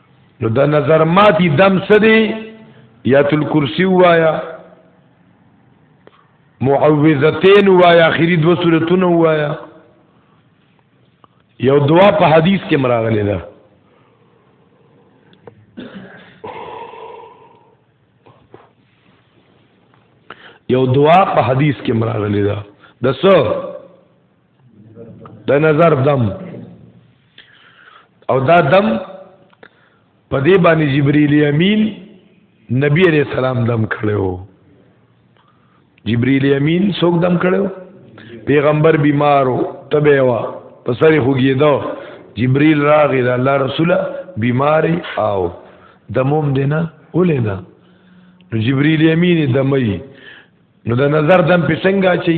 نو د نظر ماتی دم سدی یا تل کرسی وایا معوذتین وایا اخیری دو سورتون وایا یو دعا په حدیث کې مراغلی ده یو دعا په حدیث کې مراغلی ده د څو د نظر دم او دا دم په دې باندې جبرئیل امین نبی علیہ السلام دم کړو جبرئیل امین څوک دم کړو پیغمبر بیمارو تبه وا په سری خوګیدو جبرئیل راغی الله رسوله بیماری او دموم دینا ولینا نو جبرئیل امین دمای نو د نظر دم په څنګه چي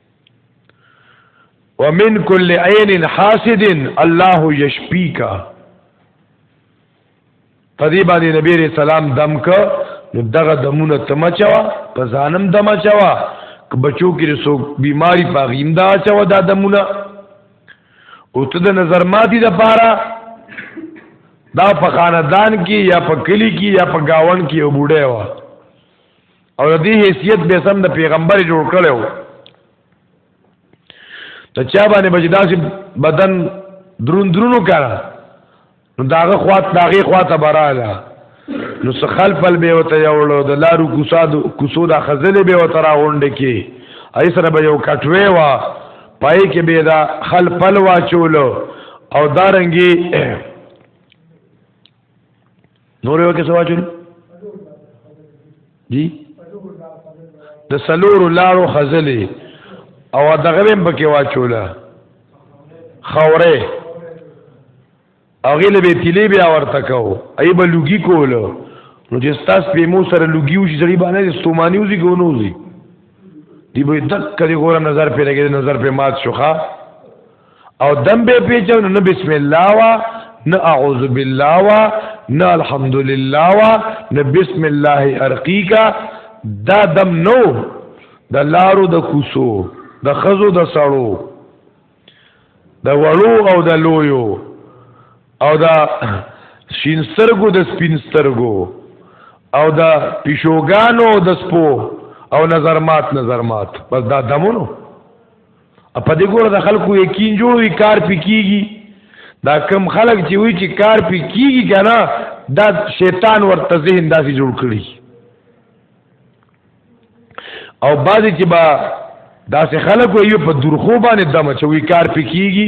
ومن كل عين حاسد الله يشفيك پدې باندې نبی رسول الله دم ک نو دغه دمونه تمچوا په ځانم دمچوا ک بچو کې رسو بیماری پاغیم دا چوا دا دمونه او ته د نظر ماتي د پاره دا په خاندان کې یا په کلی کې یا په گاون کې یو بوډه و او د دې حیثیت به سم د پیغمبر جوړ کړو ته چا باندې بجداسي بدن درون درونو کړه نو داغه خوات داغه خواته براله نو سخل پل به وته یوړو د لارو کوساد کوسو د خزلې به وته را غونډه کې ای سره به یو کټوي وا پای کې به دا خل پل وا چولو او دارنګي نور یو کې څه واچول دي د سلور لارو خزلې او دغه هم پکې واچوله خوره هغه له بیتلی بیا ورته کو ای به لوګي کولو نو چې تاسو په مو سره لوګي وشي ځړي باندې استومانی وزي ګونوزي دی به دک کړي ګور نظر په لګي نظر په مات شوخه او دم به پیچو نو بسم الله وا نه اعوذ بالله وا نه الحمدلله وا نه بسم الله ارقیکا دا دم نو د لارو د کوسو د خزو د سړو د وړو او د لویو او د شینسترګو د سپینسترګو او د پیشوګانو د سپو او نظر مات نظر مات بس دا دمونو په دې ګوره د خلکو یقین جوړوي کار پې کیږي دا کم خلک چې وی چې کار پې کیږي که نه دا شیطان ورته ذهن داسې جوړ کړي او بعضې چې به داسې خلک وي په درخو باندې دمه چې وی کار پې کیږي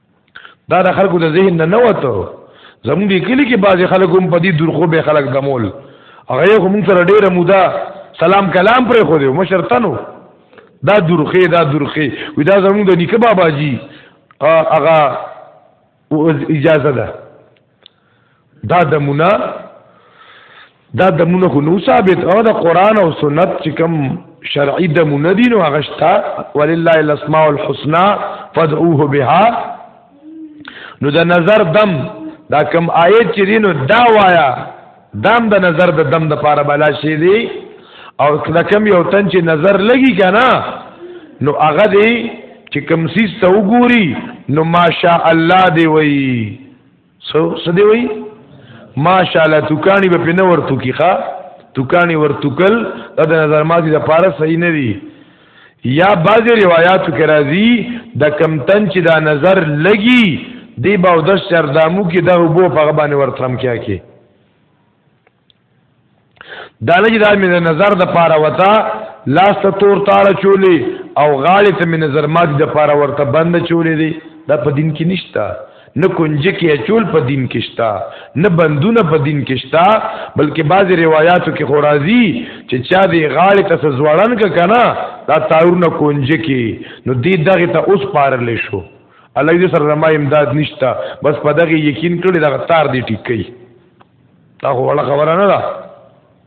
دا د خلکو د ذهن نه نه وته زمونږ د کلی کې بعضې خلک هم په دې درخو به خلک دمول هغه یې خو مونږ سره ډېره موده سلام کلام پرې خو دی مشر تنو دا درخې دا درخې وي دا زمونږ د نیکه بابا جي هغه اجازه ده دا دمونه دا دمونه خو نو ثابت او د قران او سنت چې کوم شرعي دمونه دي نو هغه شته ولله الاسماء الحسنى فادعوه بها نو د نظر دم دا کوم آیت چې دینو دا وایا دام د نظر د دم د پاره بلا شي دی او د کم یو تن چې نظر لګي کنه نو هغه دی چې کم سیس ته وګوري نو ماشاء الله دی وای سو سدی وای ماشاء الله توکانی به پنه ورتو کی ښا توکانی ورتوکل د نظر ماضی د پاره صحیح نه دی یا بعضی روایاتو کې راځي د کم تن چې دا نظر لګي دی باو د سردامو کې د وبو په غبانې ورترم کیا کې دا لګي دا مې نظر د پاره وتا لاس ته تور تاړه چولې او غاړې ته مې نظر مات د پاره ورته بند چولې دي دا په دین کې نشته نه کنجی کې اچول په دین کې شتا نه بندونه په دین کې شتا بلکې بعضی روایتو کې خو راځي چې چا دی غاړې ته سزوړن ک کنه دا تاورونه کنجی کې نو دې دغه ته اوس پارل شو الله دې سره زما امداد نشتا بس په دغه یقین کړی دغه تار دی ټیک کړي تا خو ولا خبره نه ده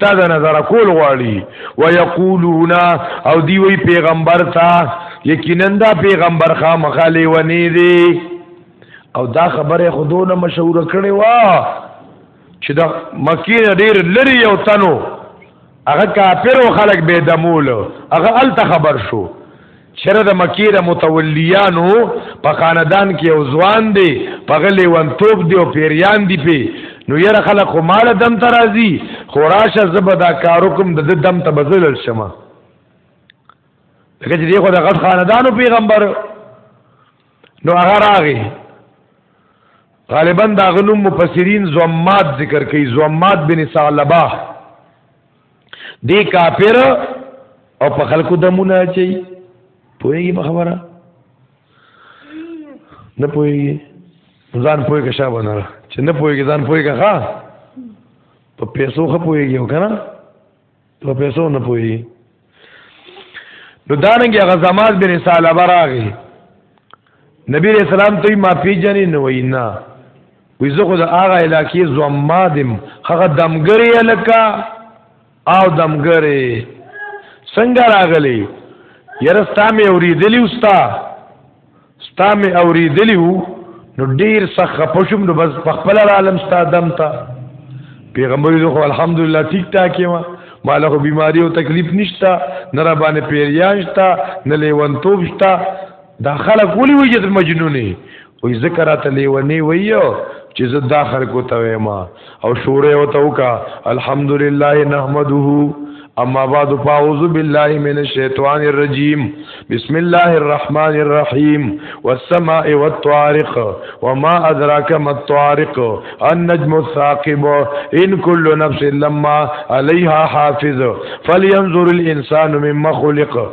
تا دا نظر کول غواړي ويقولون او دی وی پیغمبر تا یقینا دا پیغمبر خامخا لیونی دی او دا خبره خودونه مشهور کړي وا چې دا مکی ډیر لري یو تنو هغه کافر او خلک به دمول هغه الته خبر شو چر د مکی د متولیانو په خاندان کې او ځوان دی په غلی ون توپ دی او پیریان دی په نو یره خلک خو مال دم ترازی خو راشه زبدا کاروکم د دم ته بزلل شمه دغه چې دی خو د غټ خاندانو پیغمبر نو هغه راغی غالبا دا غنوم مفسرین زومات ذکر کوي زومات بن ثعلبه دی کافر او په خلکو دمونه چي پوهیږي په خبره نه پوهیږي ځان پوهیږي که شابه نه چې نه پوهیږي ځان پوهیږي ښا په پیسو ښه پوهیږي او کنه په پیسو نه پوهیږي نو دانګي هغه زماد بن سالبه راغی نبی علیہ السلام ته ما پیجنې نه وای نه وی زه خو د هغه علاقې زما دم هغه دمګری الکا او دمګری څنګه راغلی یاره ستا مې اوریدلی وستا ستا مې اوریدلی وو نو ډیر سخت پښوم نو بس په خپل عالم ستا دم ته پیغمبر یې خو الحمدلله ټیک ټاک یم ماله خو بیماری او تکلیف نشتا نه را باندې پیریان شتا نه لیونتوب شتا دا خلک ولي وي چې مجنوني وي ذکر ته لیونی ویو چې زه دا خلکو ته وایم او شوره او توکا الحمدلله نحمده اما بعد فاعوذ بالله من الشیطان الرجیم بسم الله الرحمن الرحیم والسماء والطارق وما ادراك ما الطارق النجم الثاقب ان كل نفس لما عليها حافظ فلينظر الانسان مما خلق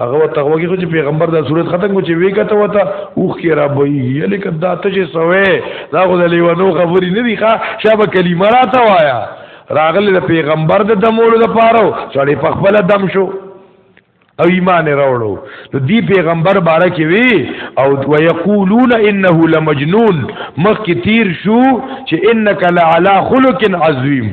هغه ته وګی خو چې پیغمبر دا صورت ختم کو چې وی کته وتا اوخ کې را بېږي یلی کدا ته چې سوې دا خو د لیوانو خبرې نه دی ښا شابه کلمه را تا وایا راغله د پیغمبر د دمولو د پاره سړی په خپل دم شو او ایمان راوړو نو دی پیغمبر باره کې وی او ويقولون انه لمجنون مخ کې تیر شو چې انک لعلى خلق عظیم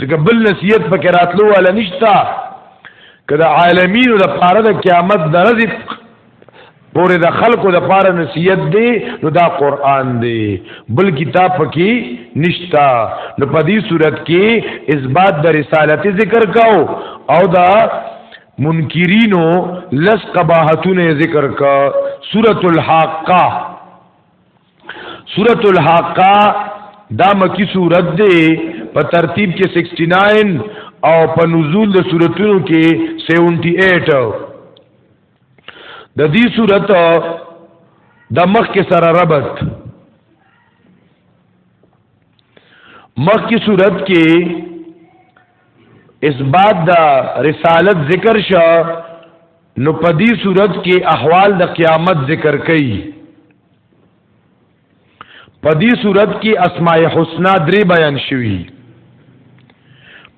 ځکه بل نصیحت پکې راتلو ولا نشتا کله عالمین د پاره د قیامت درځي پورې د خلکو د پاره نصیحت دی نو دا قران دی بل کتاب پکې نشتا نو په دې صورت کې اثبات د رسالت ذکر کاو او دا منکرینو لس قباحتونه ذکر کا سورۃ الحاقہ سورۃ الحاقہ دا مکی سورت دی په ترتیب کې 69 او په نزول د سورتونو کې 78 د دې سورت د مخ کې سره ربط مخ کی صورت کې اثبات د رسالت ذکر شو نو په دې صورت کې احوال د قیامت ذکر کړي په دې صورت کې اسماء الحسنا درې بیان شوي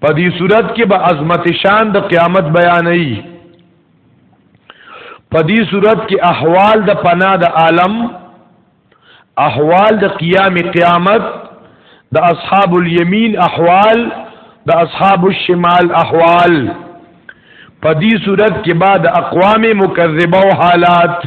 په دې صورت کې به عظمت شان د قیامت بیانې په دې صورت کې احوال د پنا د عالم احوال د قیام قیامت د اصحاب الیمین احوال د اصحاب الشمال احوال په دې صورت کې بعد اقوام مکذبه او حالات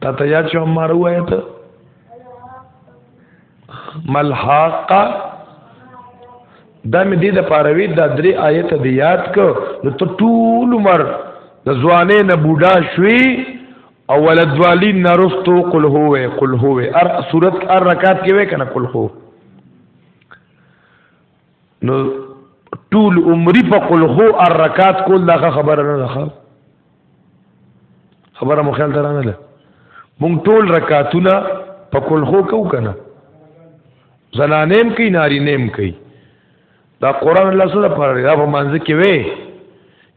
تا ته یاد شو عمار وای ته ملحق دا مې دې د پاروي دا درې آیت دی یاد کو نو ته ټول عمر د ځوانې نه بوډا شوي او ولدوالین نرستو قل هو قل هو ار صورت ار رکعت کې وې کنه قل هو نو ټول عمرې په قل هو الرکات کول دا خبره نه ده خبره مو خیال درانه ده مونږ ټول رکاتونه په قل هو کو کنه زنانیم کوي نارینیم کوي دا قران الله سره پر دا په منځ کې وي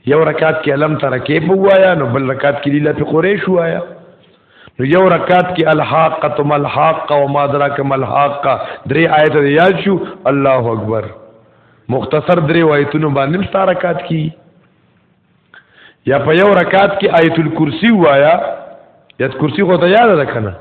یو رکعت کې الم ترکه په وایا نو بل رکعت کې لیلا په قریش وایا نو یو رکعت کې الحاق تم الحاق او ما دراک ملحاق درې آیت دی یاد شو الله اکبر مختصر درې آیتونو باندې ستاره رکعت کې یا په یو رکعت کې آیت الکرسی وایا یاد کرسی خو ته یاد ده کنه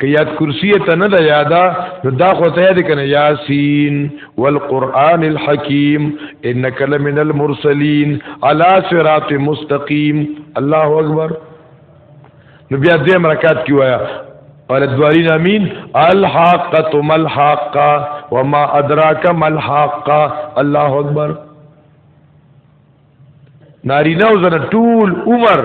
که یاد کرسی ته نه ده یادا نو دا خو ته یاد کنه یاسین والقران الحکیم انک لمن المرسلین علی صراط مستقیم الله اکبر نو بیا دې مرکات کی وایا قال الدوارين امين الحاقه ما الحاقه وما ادراك ما الحاقه الله اکبر نارینه او زنه ټول عمر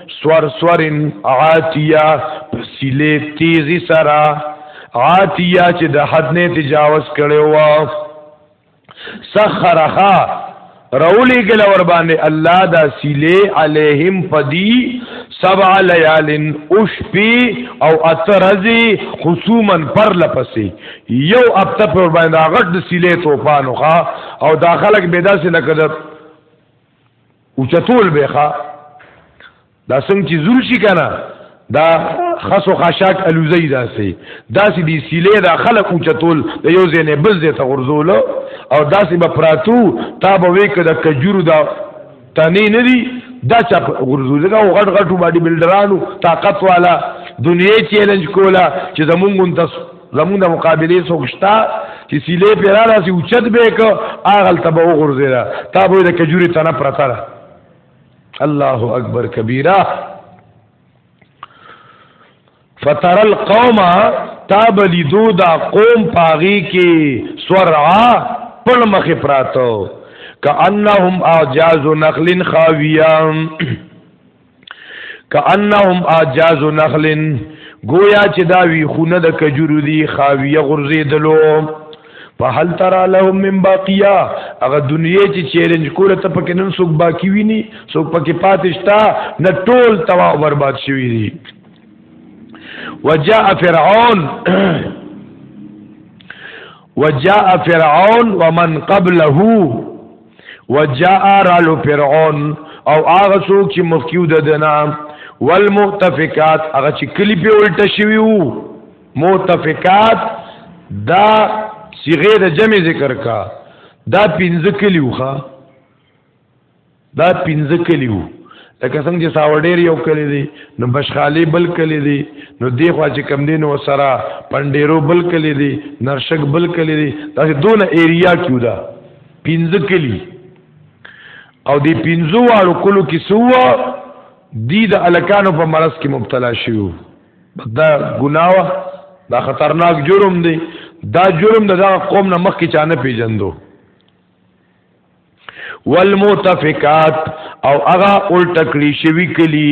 سور سورن عاتیه په سیلې تیزی سره عاتیه چې د حد نه تجاوز کړي وا سخرها رولی گل ور باندې الله دا سیلې علیهم فدی سبع لیال اوشپی او اترزی خصوما پر لپسی یو ابته پر باندې غټ د سیلې توفان خو او دا خلک به داسې لکه او چتول به ښا دا څنګه چې زول شي کنه دا خاصو خاشاک الوزی داسي داسي دي سیلې دا خلق او چتول د یو ځنه بز دې ته غرزول او داسي به پراتو تا به وې کده کجورو دا تنه نه دي دا چا غرزول دا غټ غټو باډي بلډرانو طاقت والا دنیا چیلنج کولا چې زمونږ تاسو زمونږ د مقابله څوک شته چې سیلې په را راسي اوچت به ک اغل ته به وغورځي را تا به د کجوري تنه پرته را الله اکبر کبیره فتر القوم تاب لیدو دا قوم پاغي کې سورعا پړ مخې پراتو کانهم اعجاز نخل خاویان کانهم اجاز نخل گویا چې دا وی خونه د کجورو دی خاویه غرزیدلو په هل ترا لهم من باقیا هغه دنیا چې چیلنج کوله ته پکې نن څوک باقی ویني څوک پکې پاتشتا نه ټول توا برباد شوی دي وجاء فرعون وجاء فرعون ومن قبله وجاء رالو فرعون او هغه څوک چې مخکیو د دنا والمؤتفقات هغه چې کلی په الټه شوی وو مؤتفقات دا صيغه د جمع ذکر کا دا پنځه کلی وخه دا پنځه کلی وو لکه څنګه چې ساوډیر یو کلی دی نو بشخالی بل کلی دی نو دی خوا چې کم دین وسرا پندیرو بل کلی دی نرشک بل کلی دی دا دونه ایریا کیو ده پنځه کلی او دی پنځو واړو کلو کې سو دی د الکانو په مرض کې مبتلا شیو دا ګناوه دا خطرناک جرم دی دا جرم د دغه قوم نه مخکې چانه پیژندو والمتفقات او هغه الټکلی شوی کلی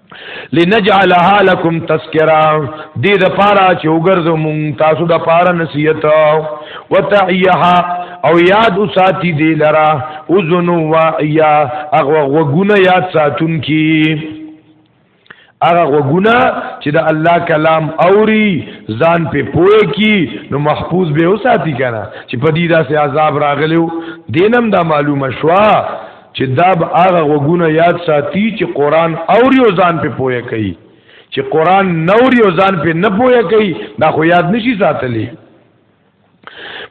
لنجعلها لكم تذکرا دې د پاره چې وګرځو مونږ تاسو د پاره نصیحت وتعیها او یاد وساتی دې لرا اذن وایا هغه وګونه یاد ساتون کی هغه وګونه چې د الله کلام اوري ځان په پوهه کی نو محفوظ به وساتی کنه چې په دې داسې عذاب راغلو دینم دا معلومه شوه چې دا به هغه غوګونه یاد ساتي چې قران اوري او ځان په پوهه کوي چې قران نوري او ځان په نه پوهه کوي دا خو یاد نشي ساتلی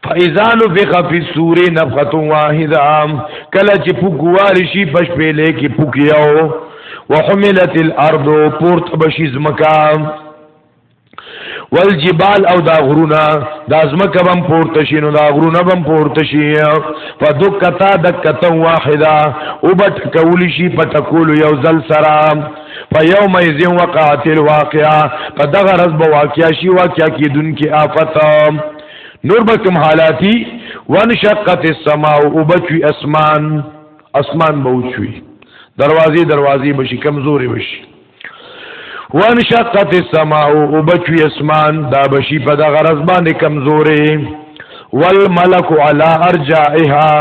فاذا نفخ في الصور نفخه واحده کله چې پوګوار شي پښ پیلې کې پوکیاو وحملت الارض پورت بشي زمکا والجبال او دا غرونا دا زمکه بم پورته شي نو دا غرونا بم پورته شي فدکتا دکتا واحده او بټ کول شي پټکول یو ځل سره په یوم یذ وقعت الواقعه په دغه رز به واقعیا شي واقعیا کیدون کې آفت نور به کوم حالاتی وانشقت السماء او بچوي اسمان اسمان به وچوي دروازې دروازې بشي کمزوري بشي وانشقت السماء وبچو اسمان دا بشي په د غرض باندې کمزورې والملک على ارجائها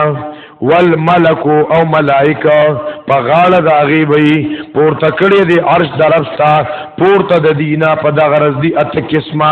والملک او ملائکه په غاړه د غیبی پورته کړي دي عرش درفتا پورته د دینه په د غرض دي ات قسمه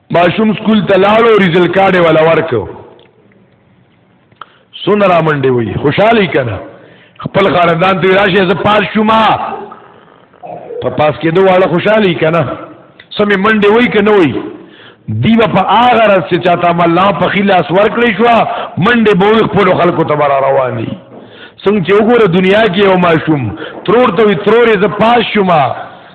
ماشوم سکول ته لاړو ریزل کارډ ولا ورکو سن را منډي وي خوشحالي کنه خپل خاندان ته راشه ز پاس شوما په پاس کې دوه واړه خوشحالي کنه سمې منډي وي کنه وي دیو په هغه راز چې چاته مله په خلاص ورکړې شو منډي به خپل خلکو ته بار رواني څنګه چې وګوره دنیا کې یو ماشوم ترور ته ترورې ز پاس شوما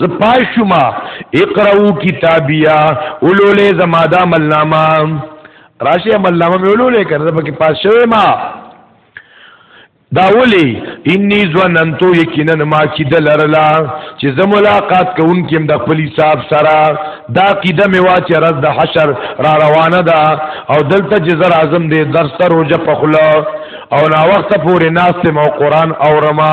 ز پاشما اقراو کتابیا اولولې زما دا ملنامه راشه ملنامه مې اولولې کړه په کې پاس شوه ما دا ولی انی ظننتو یقینا ما کی د لرلا چې زه ملاقات کوم کېم د خپل حساب سره دا قیده می وا چې رز د حشر را روانه ده او دلته چې زر اعظم دې درس ته روزه پخلا او نا وخت پورې ناس ته مو قران او رما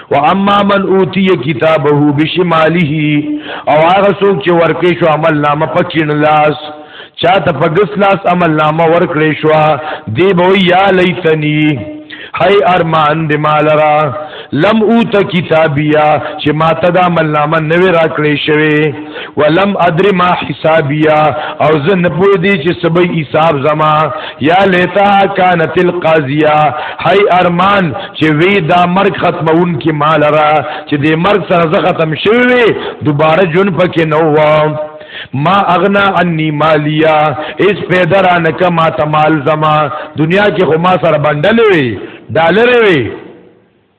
واما من اوتی کتابه بشماله او هغه څوک چې ورکې شو عمل نامه پکین لاس چاته په ګس لاس عمل نامه ورکړې شو دی به یا لیتنی هی ارمان دی مالرا لم اوت کتابیا چې ما ته دا عمل نامه نوې راکړې شوی ولم ادری ما حسابیا او زه نه پوه دی چې سبې حساب زما یا لیتا کانت القاضیه هی ارمان چې وی دا مرګ ختمون کې مال را چې دې مرګ سره زه ختم شوی دوباره جون پکې نو و ما اغنا انی مالیا اس پیدا را نک ما تمال زما دنیا کې خو ما سره بندلې وی ډالر وی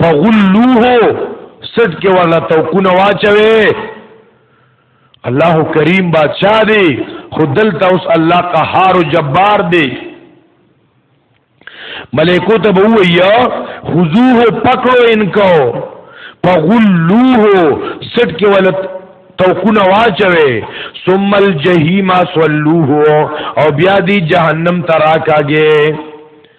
فغلوه سټ کې ورله توکونه واچوي الله کریم بادشاہ دی خودل تا اوس الله قهار او جبار دی ملائکو ته به ویا خذوه پکړو انکو فغلوه سټ کې ولت توکونه واچوي ثم الجحیم صلوه او بیا دی جهنم تراکاږي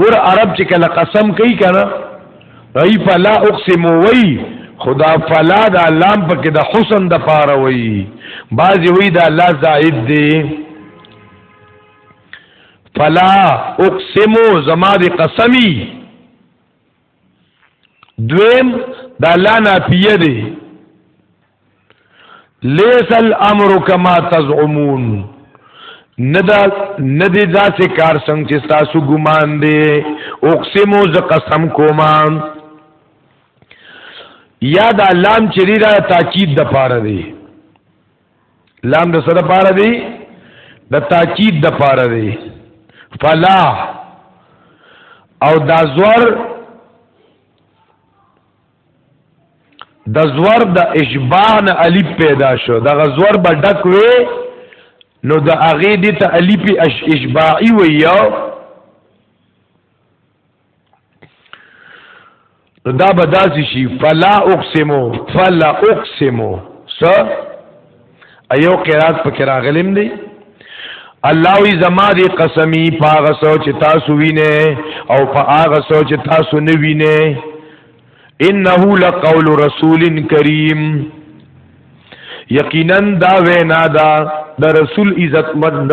ګور عرب چې کله قسم کوي کنه ای فلا اقسم وی خدا فلا دا لام پکې د حسن د پاره وی بعضی وی دا لا زائد دی فلا اقسم زما دی قسمی دویم د الله نافیه دی لیس الامر کما تزعمون ندا ندی داسې کار څنګه چې تاسو ګمان دی اقسمو ز قسم کوما یا دا لام چری را تاکید د پاره دی لام د سره پاره دی د تاکید د پاره دی فلا او دا زور د زور د اشبان الف پیدا شو د غزور به ډک وي نو د اغه دي ته الف اشباعي وي یو نو دا به داسې شي فلا اقسمو فلا اقسمو س ایو قرات په کې راغلم دی الله وی زما دی قسمی پاغه سوچ تاسو وینه او پاغه سوچ تاسو نه وینه انه لقول رسول کریم یقینا دا وینا دا د رسول عزت مند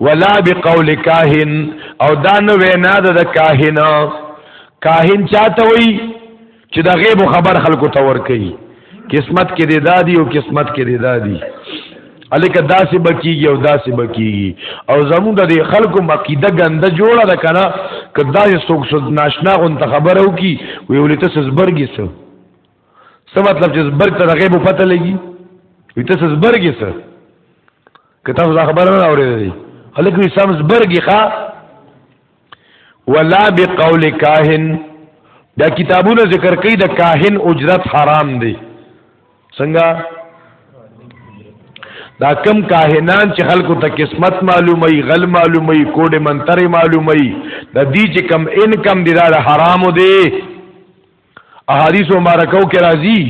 ولا بقول کاهن او دا نو وینا ده د کاهن کاهن چاته وي چې د غیب خبر خلکو ته ور کوي قسمت کې دی دادی او قسمت کې دی دادی الیک داسې بکیږي او داسې بکیږي او زموږ د خلکو مقیده ګنده جوړه ده کنه کدا یې څوک ناشنا غون ته خبرو کی وی ولې تاسو زبرګی سو څه مطلب چې زبرګ ته د غیب پته لګي وي ته زبرګ یې څه که تاسو دا خبره نه اورېدلې هلک وي سم زبرګ یې ښه ولا بقول کاهن دا کتابونه ذکر کوي د کاهن اجرت حرام دی څنګه دا کم کاهنان چې خلکو ته قسمت معلومي غل معلومي کوډ منتر معلومي د دې چې کم انکم دی دا حرام دی احادیث مبارکو کې راځي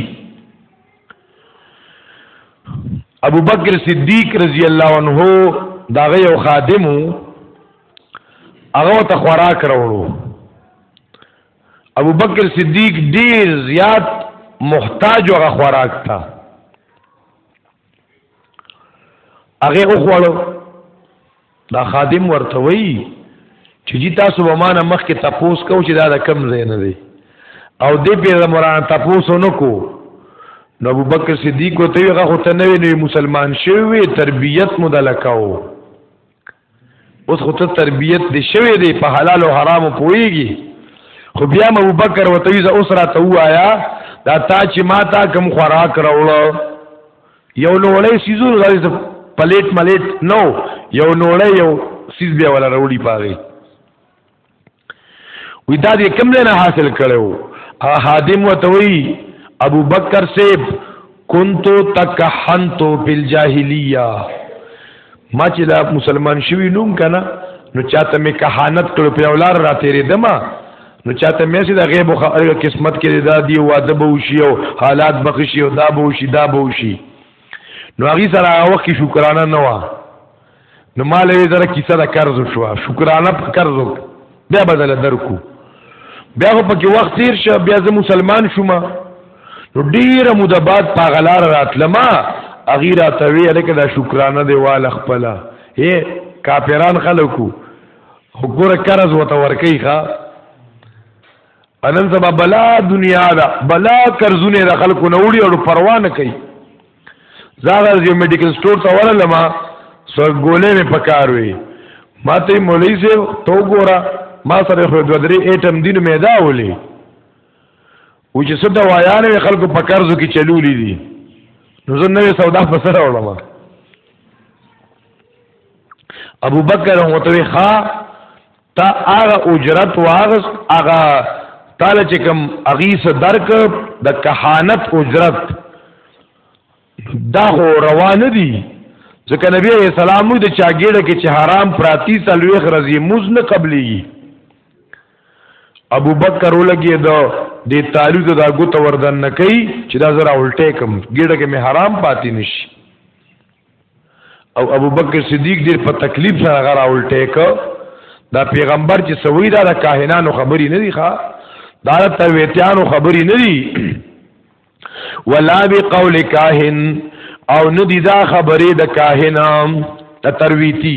ابو بکر صدیق رضی الله عنه داغه یو خادمو هغه ته خوراک راوړو ابو بکر صدیق ډیر زیات محتاج هغه خوراک تا هغه وخوړو دا خادم ورته وی چې جی تاسو به مانه مخ کې تپوس کو چې دا د کم ځای نه دی او دې په مران تپوس نکو نو ابو بکر صدیق ته هغه خو ته نوې نوې مسلمان شوی تربیت مدلکاو اوس خو ته تربیت دی شوی دی په حلال او حرام پويږي خو بیا ابو بکر وته یې اوس را ته وایا دا تا چې ما تا کوم خوراک راوړو یو نوړې سیزو راځي پلیټ ملیټ نو یو نوړې یو سیز بیا ولا راوړي پاره وی دا دې کم نه حاصل کړو احادم وتوی ابو بکر سیب کنتو تکحنتو بالجاهلیه ما چې دا مسلمان شوی نوم کنه نو چاته می کهانت کړو په اولار را تیرې دما نو چاته مې سي دا غیب خو قسمت کې دا دی واده به وشي او حالات بخشي او دا به وشي دا به وشي نو هغه سره وخت شکرانه نه و نو مال یې زره کیسه د قرض شو شکرانه په قرض وک بیا بدل درکو بیا په کې وخت تیر شه بیا زه مسلمان شوم نو ډیره موده بعد په غلار راتلما اغیرا توی لکه دا شکرانه دی وال خپل اے کافران خلکو حکور قرض وته ورکی ښا انن سبا بلا دنیا دا بلا قرضونه د خلکو نه وړي او پروا نه کوي زاغر یو میډیکل سٹور ته ورلم سو ګولې مې پکار وي ماته مولوی سي تو ګورا ما سره خو دوه درې ایټم دین مې دا ولي و چې څه دوايانې خلکو په قرضو کې چلولې دي نو زه نوې سودا په سره وړم ابو بکر هم ته ښا تا هغه اجرت واغست هغه تعالی چې کوم اغیس درک د کهانت اجرت دا هو روان دي ځکه نبی عليه السلام د چاګېړه کې چې حرام پراتی سلوي خرزي موز نه قبلي ابو بکر ولګي دا د تعالی د غوت وردن نه کوي چې دا زرا الټه کوم ګېړه کې می حرام پاتې نشي او ابو بکر صدیق ډیر په تکلیف سره غره الټه کو دا پیغمبر چې سوي دا د کاهنانو خبري نه دي ښا دا د تویتانو خبري نه دي ولا بقول کاهن او نه دي دا خبره د کاهنام د ترویتی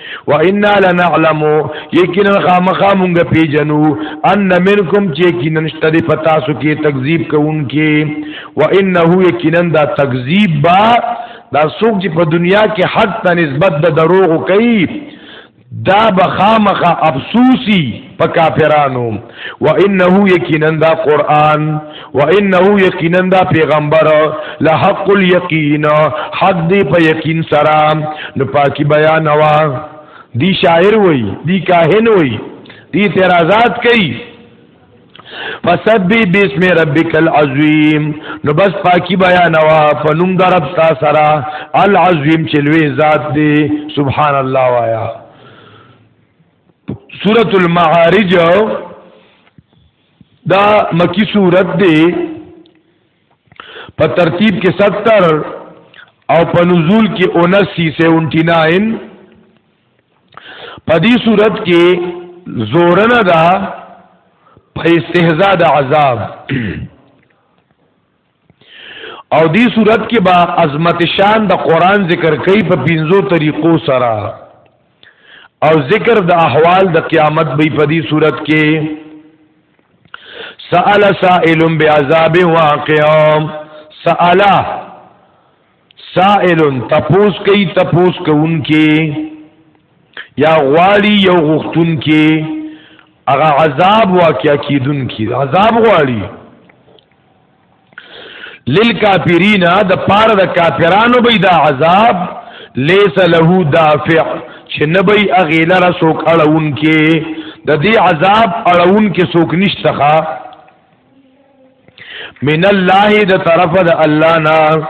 و انا لنعلم یقینا خامخا مونږ پیجنو ان منکم چې یقینا شته په تاسو کې تکذیب کوونکې و انه یقینا دا تکذیب با دا څوک چې په دنیا کې حق ته نسبت د دروغ کوي دا بخامخه افسوسی په کافرانو وانه یقینا دا قران وانه یقینا دا پیغمبر لحق الیقین حق دی په یقین سره نو پاکی بیان وا دی شاعر وای دی کاهن وای دی اعتراضات کوي فسبح بسم ربک العظیم نو بس پاکی بیان وا فنم در رب تا سرا العظیم چلوی ذات دی سبحان الله وایا سورۃ المعارج دا مکی سورت دی په ترتیب کې 70 او په نزول کې 79 سے 29 په دې صورت کې زورنا دا په استهزاء د عذاب او دی صورت کې با عظمت شان د قران ذکر کوي په پنځو طریقو سره او ذکر د احوال د قیامت به په دې صورت کې سأل سائل بعذاب واقع سأل سائل تپوس کوي تپوس کوونکی یا غواړي یو غختونکی هغه عذاب واقع کیدونکی عذاب غواړي للکافرین د پاره د کافرانو به دا عذاب لیس له دافع چې نه به اغیله را سوک اړون کې د دې عذاب اړون کې سوک نشته من الله د طرف د الله نه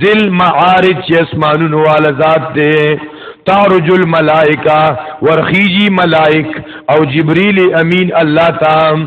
ذل معارج چې اسمانونو والا ذات دی تعرج الملائکه ورخیجی ملائک او جبرئیل امین الله تعالی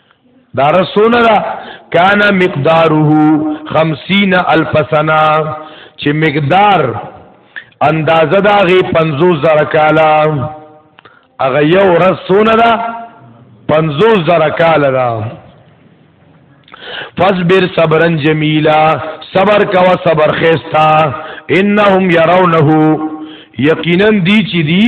دا رسونه دا کانا مقداره خمسین الف سنا چې مقدار اندازه دا غي پنزو زر کالا اغه یو رسونه دا پنزو زر کالا دا فصبر صبرن جمیلا صبر کوا صبر خیستا انهم يرونه یقینا دی چې دی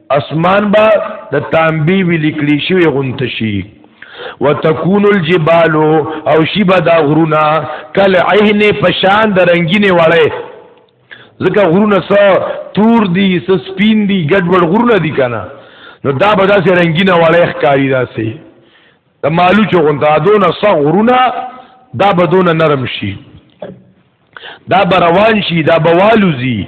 اسمان با د تانبی وی لیکلی شوی غونت شي وتكون الجبال او شی با دا غرونا کل عهن پشان د رنگینه وړه ځکه غرونه سو تور دي سپین دي ګډوډ غرونه دي کنه نو دا به داسې رنگینه وړه ښکاری داسې د مالو چغونته دونه سو غرونه دا به دونه نرم شي دا به روان شي دا به والوزي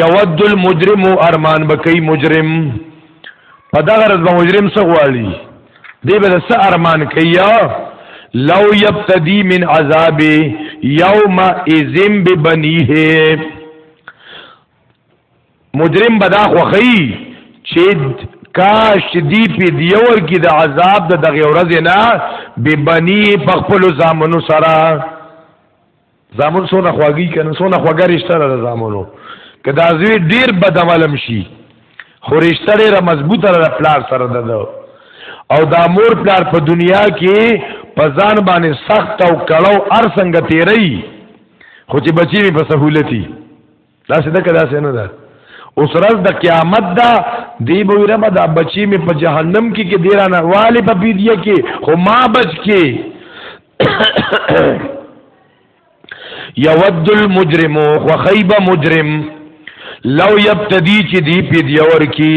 یود المجرم ارمان بکی مجرم په دغه ورځ به مجرم څه غواړي دی به څه ارمان کوي لو یبتدی من عذاب یوم اذم ببنیه مجرم بدا خوخی چې کاش دی په دیور کې د عذاب د دغه ورځ نه ببنی په خپل زامنو سره زامن سونه خواږي کنه سونه خواږه رشتہ ده زامنو که دا زوی ډیر بدعملم شي خو رشتہ ډیره مضبوطه ده پلار سره ده او دا مور پلار په دنیا کې په ځان باندې سخت او کړو ار څنګه تیری خو چې بچی په سہولتي دا څه ده کدا څه نه ده اوس ورځ د قیامت دا دی به ویره به دا بچی می په جهنم کې کې دیرا نه والی په پیډیا کې خو ما بچ کې یود المجرم وخیب مجرم لو یبتدی چې دی پیډیا ور کې